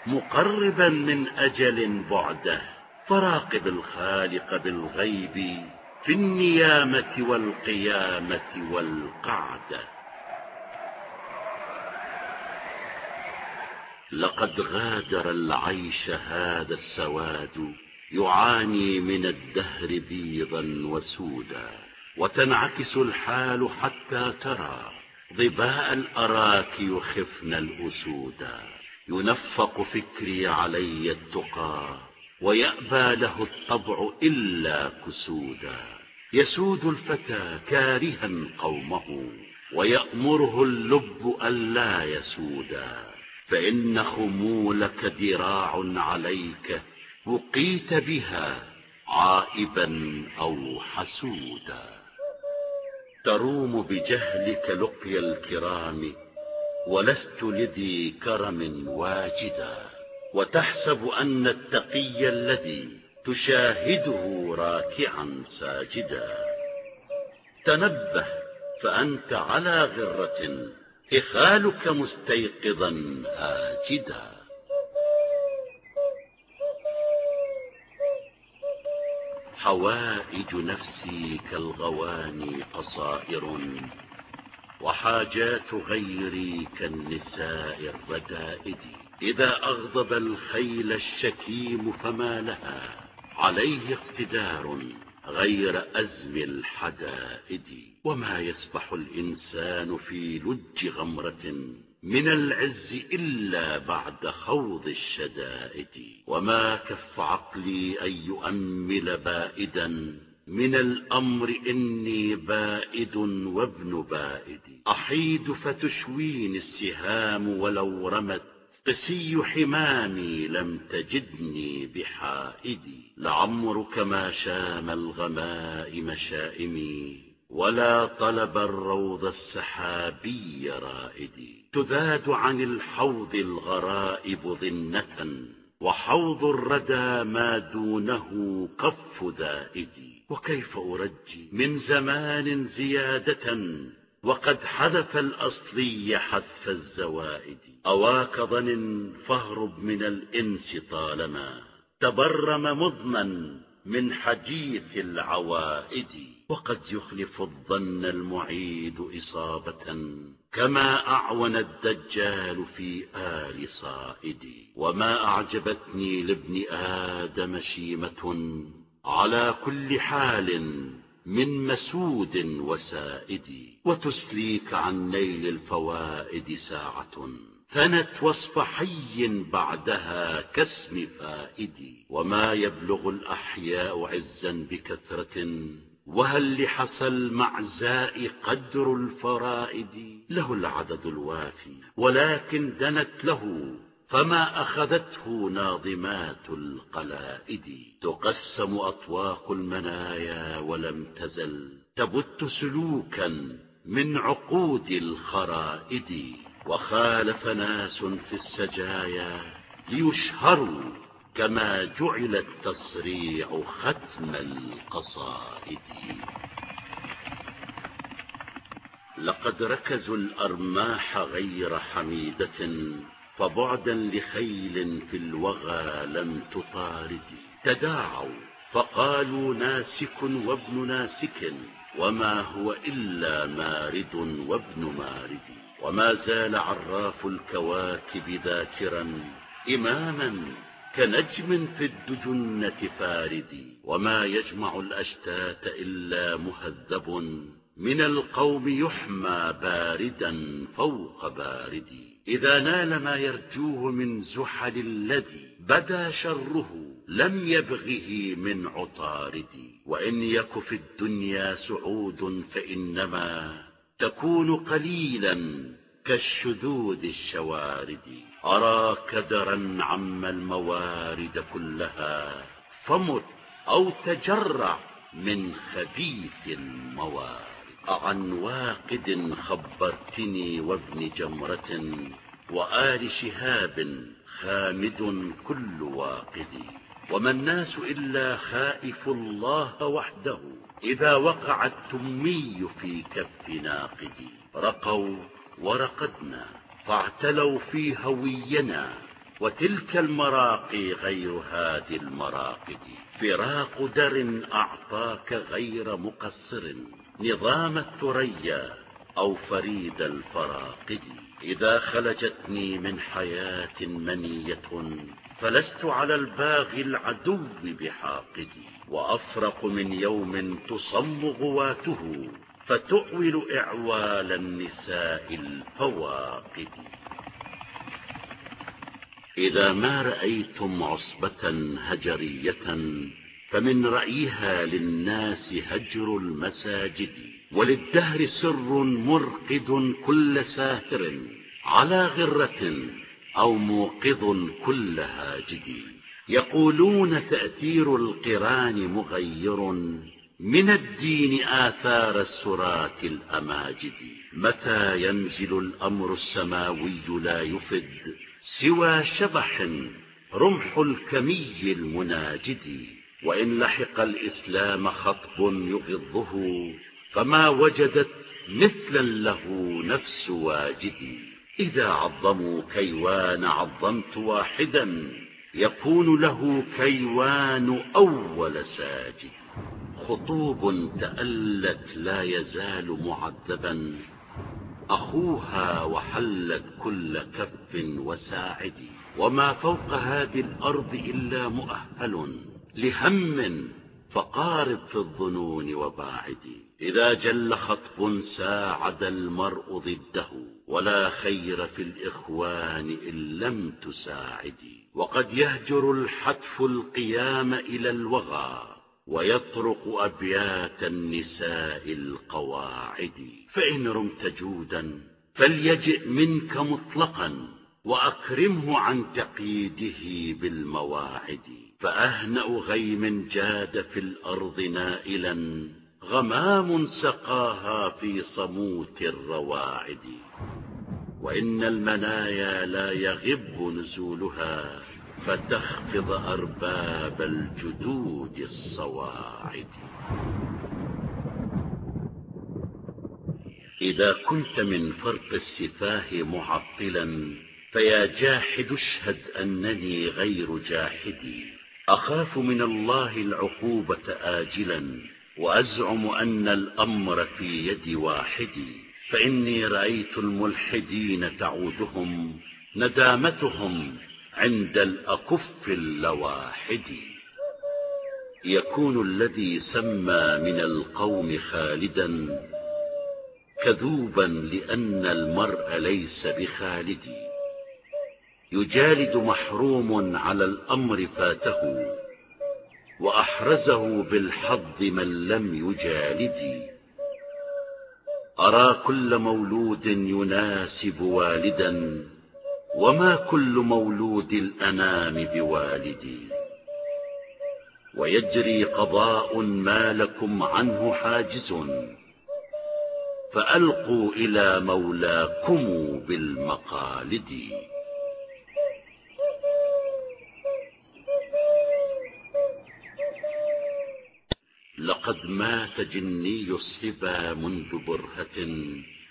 مقربا من أجل بعده. فراقب الخالق بالغيب في النيامة والقيامة والقعدة. لقد غادر العيش هذا السواد يعاني من الدهر بيضا وسودا وتنعكس الحال حتى ترى ظباء الأراك يخفن الأسودا. ينفق فكري علي التقى ويأبى له الطبع إلا كسودا. يسود الفتى كارها قومه ويأمره اللب ألا يسودا. فإن خمولك ذراع عليك وقيت بها عائبا أو حسودا. تروم بجهلك لقي الكرام ولست لذي كرم واجدا. وتحسب أن التقي الذي تشاهده راكعا ساجدا. تنبه فأنت على غرة إخالك مستيقظا آجدا حوائج نفسي كالغواني قصائر وحاجات غيري كالنساء الردائد. إذا أغضب الخيل الشكيم فما لها. عليه اقتدار غير أزم الحدائد. وما يسبح الإنسان في لج غمرة من العز إلا بعد خوض الشدائد. وما كف عقلي أن يؤمل بائدا. من الأمر إني بائد وابن بائد. أحيد فتشويني السهام ولو رمت قسي حمامي لم تجدني بحائدي لعمرك ما شام الغمائم شائمي ولا طلب الروض السحابي رائدي. تذاد عن الحوض الغرائب ظنة وحوض الردى ما دونه كف ذائدي وكيف أرجي من زمان زيادة وقد حذف الأصلي حذف الزوائد. أواك ظن فاهرب من الإنس طالما تبرم مضما من حديث العوائد. وقد يخلف الظن المعيد إصابة كما أعون الدجال في آل صائد. وما أعجبتني لابن آدم شيمة على كل حال من مسود وسائد وتسليك عن نيل الفوائد ساعة. ثنت وصف حي بعدها كاسم فائد. وما يبلغ الأحياء عزا بكثرة. وهل لحصى المعزاء قدر الفرائد؟ له العدد الوافي. ولكن دنت له فما أخذته ناظمات القلائد. تقسم أطواق المنايا ولم تزل. تبت سلوكا من عقود الخرائد. وخالف ناس في السجايا ليشهروا كما جعل التصريع ختم القصائد. لقد ركزوا الأرماح غير حميدة. فبعدا لخيل في الوغى لم تطارد. تداعوا فقالوا ناسك وابن ناسك وما هو إلا مارد وابن مارد. وما زال عراف الكواكب ذاكرا إماما كنجم في الدجنة فارد. وما يجمع الأشتات إلا مهذب. من القوم يحمى باردا فوق بارد إذا نال ما يرجوه من زحل الذي بدا شره لم يبغه من عطارد. وإن يك في الدنيا سعود فإنما تكون قليلا كالشذوذ الشوارد. أرى كدرا عم الموارد كلها فمت أو تجرع من خبيث الموارد. عن واقد خبرتني وابن جمرة وآل شهاب خامد كل واقد. وما الناس إلا خائف الله وحده. إذا وقع التمي في كف ناقد. رقوا ورقدنا فاعتلوا في هوينا. وتلك المراقي غير هذه المراقد. فراق در أعطاك غير مقصر. نظام الثريا أو فريد الفراقد. إذا خلجتني من حياة منية فلست على الباغي العدو بحاقد. وأفرق من يوم تصم غواته فتؤول إعوال النساء الفواقد. إذا ما رأيتم عصبة هجرية فمن رأيها للناس هجر المساجد وللدهر سر مرقد كل ساهر على غرة أو موقظ كل هاجد. يقولون تأثير القرآن مغير من الدين آثار السرات الأماجد. متى ينزل الأمر السماوي لا يفد سوى شبح رمح الكمي المناجد. وإن لحق الإسلام خطب يغضه فما وجدت مثلا له نفس واجد. إذا عظموا كيوان عظمت واحدا يكون له كيوان أول ساجد. خطوب تألت لا يزال معذبا. أخوها وحلت كل كف وساعد. وما فوق هذه الأرض إلا مؤهل. لهم فقارب في الظنون وباعد. إذا جل خطب ساعد المرء ضده ولا خير في الإخوان إن لم تساعد. وقد يهجر الحتف القيام إلى الوغى ويطرق أبيات النساء القواعد. فإن رمت جودا فليجئ منك مطلقا وأكرمه عن تقييده بالمواعد. فأهنأ غيم جاد في الأرض نائلا غمام سقاها في صموت الرواعد. وإن المنايا لا يغب نزولها فتخفض أرباب الجدود الصواعد. إذا كنت من فرق السفاه معطلا فيا جاحد اشهد أنني غير جاحد أخاف من الله العقوبة آجلا وأزعم أن الأمر في يد واحد. فإني رأيت الملحدين تعودهم ندامتهم عند الأكف اللواحد. يكون الذي سمى من القوم خالدا كذوبا لأن المرء ليس بخالد. يجالد محروم على الأمر فاته وأحرزه بالحظ من لم يجالد. أرى كل مولود يناسب والدا وما كل مولود الأنام بوالد. ويجري قضاء ما لكم عنه حاجز فألقوا إلى مولاكم بالمقالد. لقد مات جني الصبا منذ برهة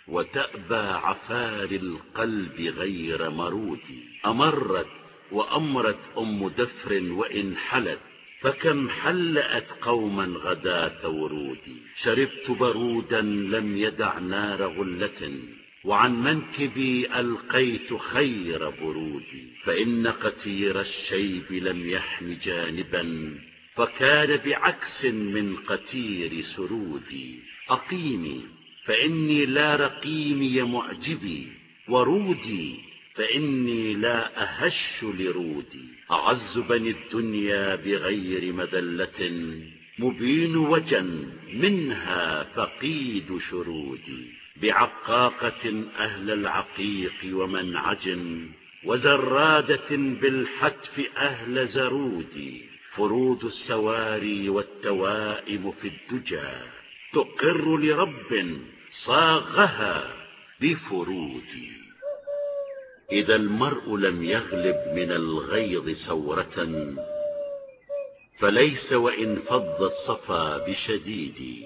وتأبى عفار القلب غير مرود. أمرت وأمرت أم دفر وإن حلت فكم حلأت قوما غداة ورودي شربت برودا لم يدع نار غلة وعن منكبي ألقيت خير برودي فإن قتير الشيب لم يحم جانبا فكان بعكس من قتير سرودي أقيمي فإني لا رقيمي معجبي ورودي فإني لا أهش لرودي. أعز بني الدنيا بغير مذلة مبين وجن منها فقيد شرودي. بعقاقة أهل العقيق ومنعج وزرادة بالحتف أهل زرودي. فرود السواري والتوائم في الدجى تقر لرب صاغها بفرودي إذا المرء لم يغلب من الغيظ سورة فليس وإن فض الصفا بشديد.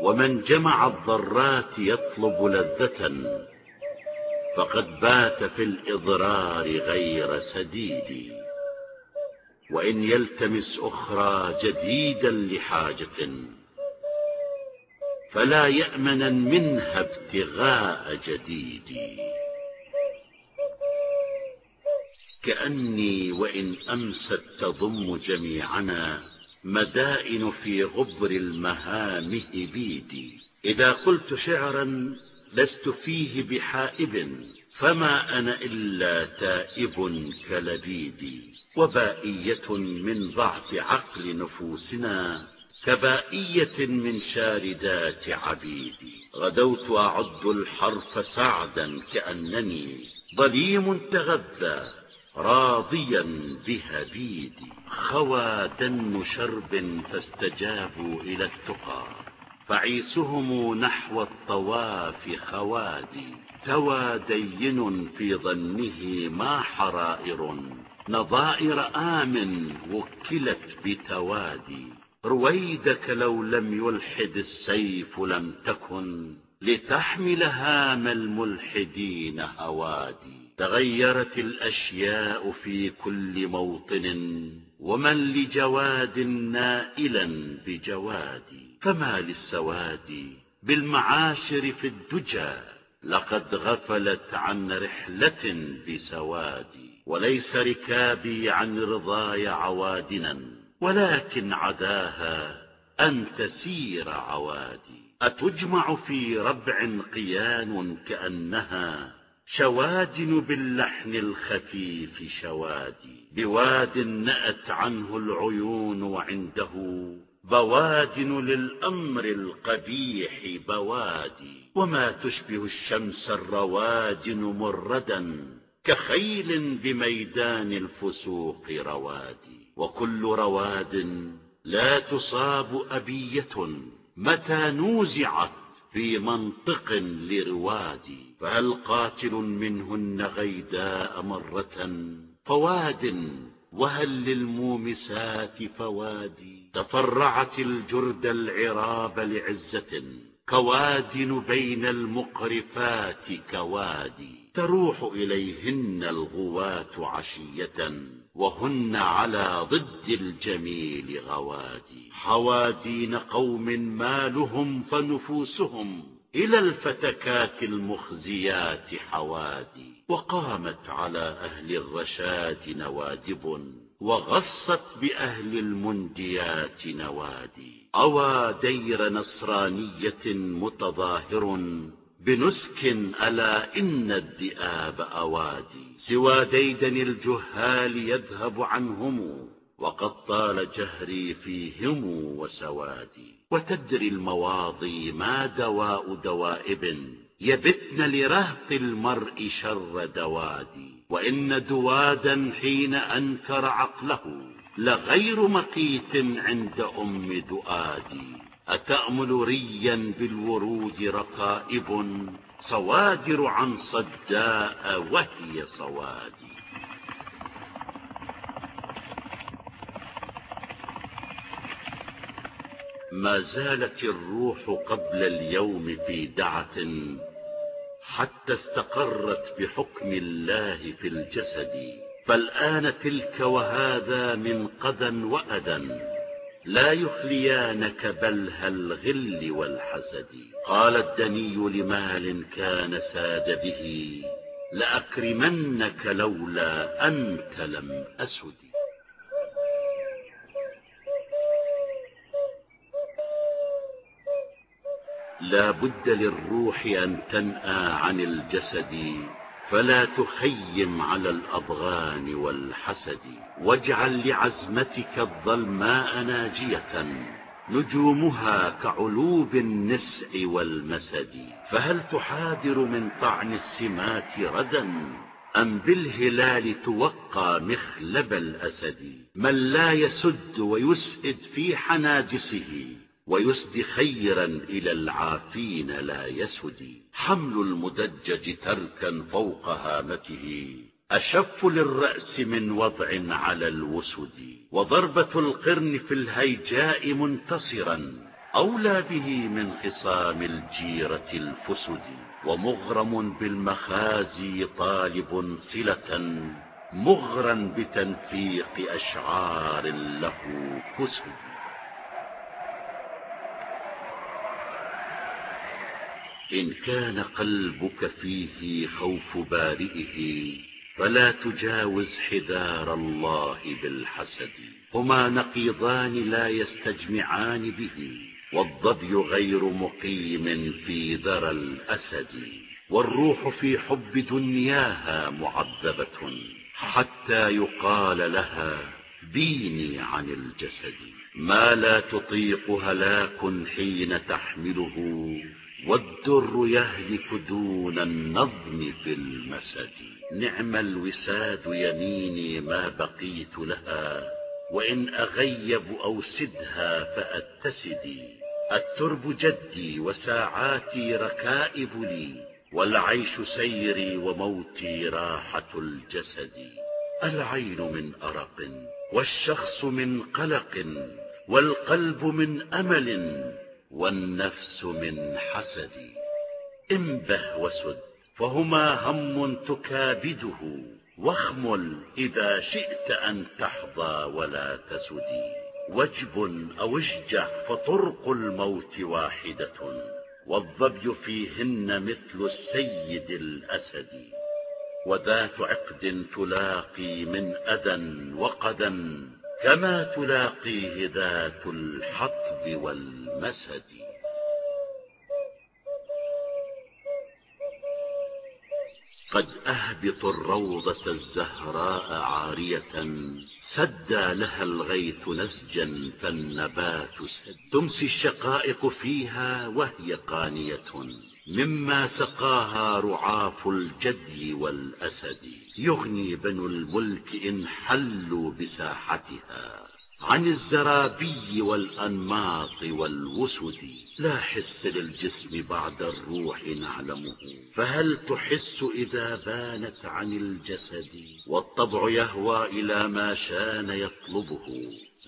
ومن جمع الضرات يطلب لذة فقد بات في الإضرار غير سديد. وإن يلتمس أخرى جديدا لحاجة فلا يأمنا منها ابتغاء جديد. كأني وإن أمست تضم جميعنا مدائن في غبر المهامه بيدي. إذا قلت شعرا لست فيه بحائب فما أنا إلا تائب كلبيدي وبائية من ضعف عقل نفوسنا كبائية من شاردات عبيدي. غدوت أعد الحرف سعدا كأنني ظليم تغذى راضيا بهبيدي خوى دن شرب فاستجابوا إلى التقى فعيسهم نحو الطواف خوادي. توى دين في ظنه ما حرائر. نظائر آمن وكلت بتوادي. رويدك لو لم يلحد السيف لم تكن لتحمل هام الملحدين هوادي. تغيرت الأشياء في كل موطن ومن لجواد نائلا بجواد فما للسواد بالمعاشر في الدجى؟ لقد غفلت عن رحلة بسواد وليس ركابي عن رضاي عوادنا ولكن عداها أن تسير عوادي. أتجمع في ربع قيان كأنها شوادن باللحن الخفيف شوادي. بواد نأت عنه العيون وعنده بوادن للأمر القبيح بوادي. وما تشبه الشمس الروادن مردا كخيل بميدان الفسوق روادي وكل رواد لا تصاب أبية متى نوزعت في منطق لروادي فهل قاتل منهن غيداء مرة فواد وهل للمومسات فوادي تفرعت الجرد العراب لعزة كوادن بين المقرفات كوادي تروح إليهن الغوات عشية وهن على ضد الجميل غوادي. حوادين قوم مالهم فنفوسهم إلى الفتكات المخزيات حوادي. وقامت على أهل الرشاد نوادب وغصت بأهل المنديات نوادي. أوى دير نصرانية متظاهر بنسك ألا إن الذئاب أوادي. سوى ديدن الجهال يذهب عنهم وقد طال جهري فيهم وسوادي. وتدري المواضي ما دواء دوائب يبتن لرهط المرء شر دوادي. وإن دوادا حين أنكر عقله لغير مقيت عند أم دؤادي. أتأمل ريا بالورود رقائب صوادر عن صداء وهي صوادي. ما زالت الروح قبل اليوم في دعة حتى استقرت بحكم الله في الجسد فالآن تلك وهذا من قدى وأدى لا يخليانك بلها الغل والحسد. قال الدني لمال كان ساد به لأكرمنك لولا أنت لم أسد. لا بد للروح أن تنأى عن الجسد. فلا تخيم على الأضغان والحسد واجعل لعزمتك الظلماء ناجية نجومها كعلوب النسع والمسد فهل تحاذر من طعن السمات ردا أم بالهلال توقى مخلب الأسد من لا يسد ويسئد في حناجسه ويسد خيرا إلى العافين لا يسد حمل المدجج تركا فوق هامته. أشف للرأس من وضع على الوسد وضربة القرن في الهيجاء منتصرا. أولى به من خصام الجيرة الفسد. ومغرم بالمخازي طالب صلة. مغرا بتنفيق أشعار له كسد إن كان قلبك فيه خوف بارئه فلا تجاوز حذار الله بالحسد. هما نقيضان لا يستجمعان به والظبي غير مقيم في ذرى الأسد. والروح في حب دنياها معذبة حتى يقال لها بيني عن الجسد. ما لا تطيق هلاك حين تحمله. والدر يهلك دون النظم في المسد. نعم الوساد يميني ما بقيت لها وإن أغيب أوسدها فأتسدي. الترب جدي وساعاتي ركائب لي والعيش سيري وموتي راحة الجسد. العين من أرق والشخص من قلق والقلب من أمل. والنفس من حسد انبه وسد فهما هم تكابده. واخمل إذا شئت أن تحظى ولا تسدي وجب أو اشجع فطرق الموت واحدة. والظبي فيهن مثل السيد الأسد. وذات عقد تلاقي من أذى وقدا. كما تلاقيه ذات الحطب والمسد. قد أهبط الروضة الزهراء عارية سدى لها الغيث نسجا فالنبات سد. تمسي الشقائق فيها وهي قانية. مما سقاها رعاف الجدي والأسد. يغني بنو الملك إن حلوا بساحتها. عن الزرابي والأنماط والوسد لا حس للجسم بعد الروح نعلمه. فهل تحس إذا بانت عن الجسد؟ والطبع يهوى إلى ما شان يطلبه.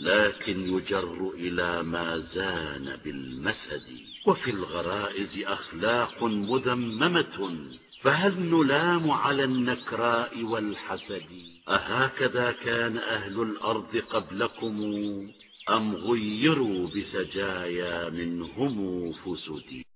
لكن يجر إلى ما زان بالمسد. وفي الغرائز أخلاق مذممة فهل نلام على النكراء والحسد؟ أهكذا كان أهل الأرض قبلكم أم غيروا بسجايا منهم فسد؟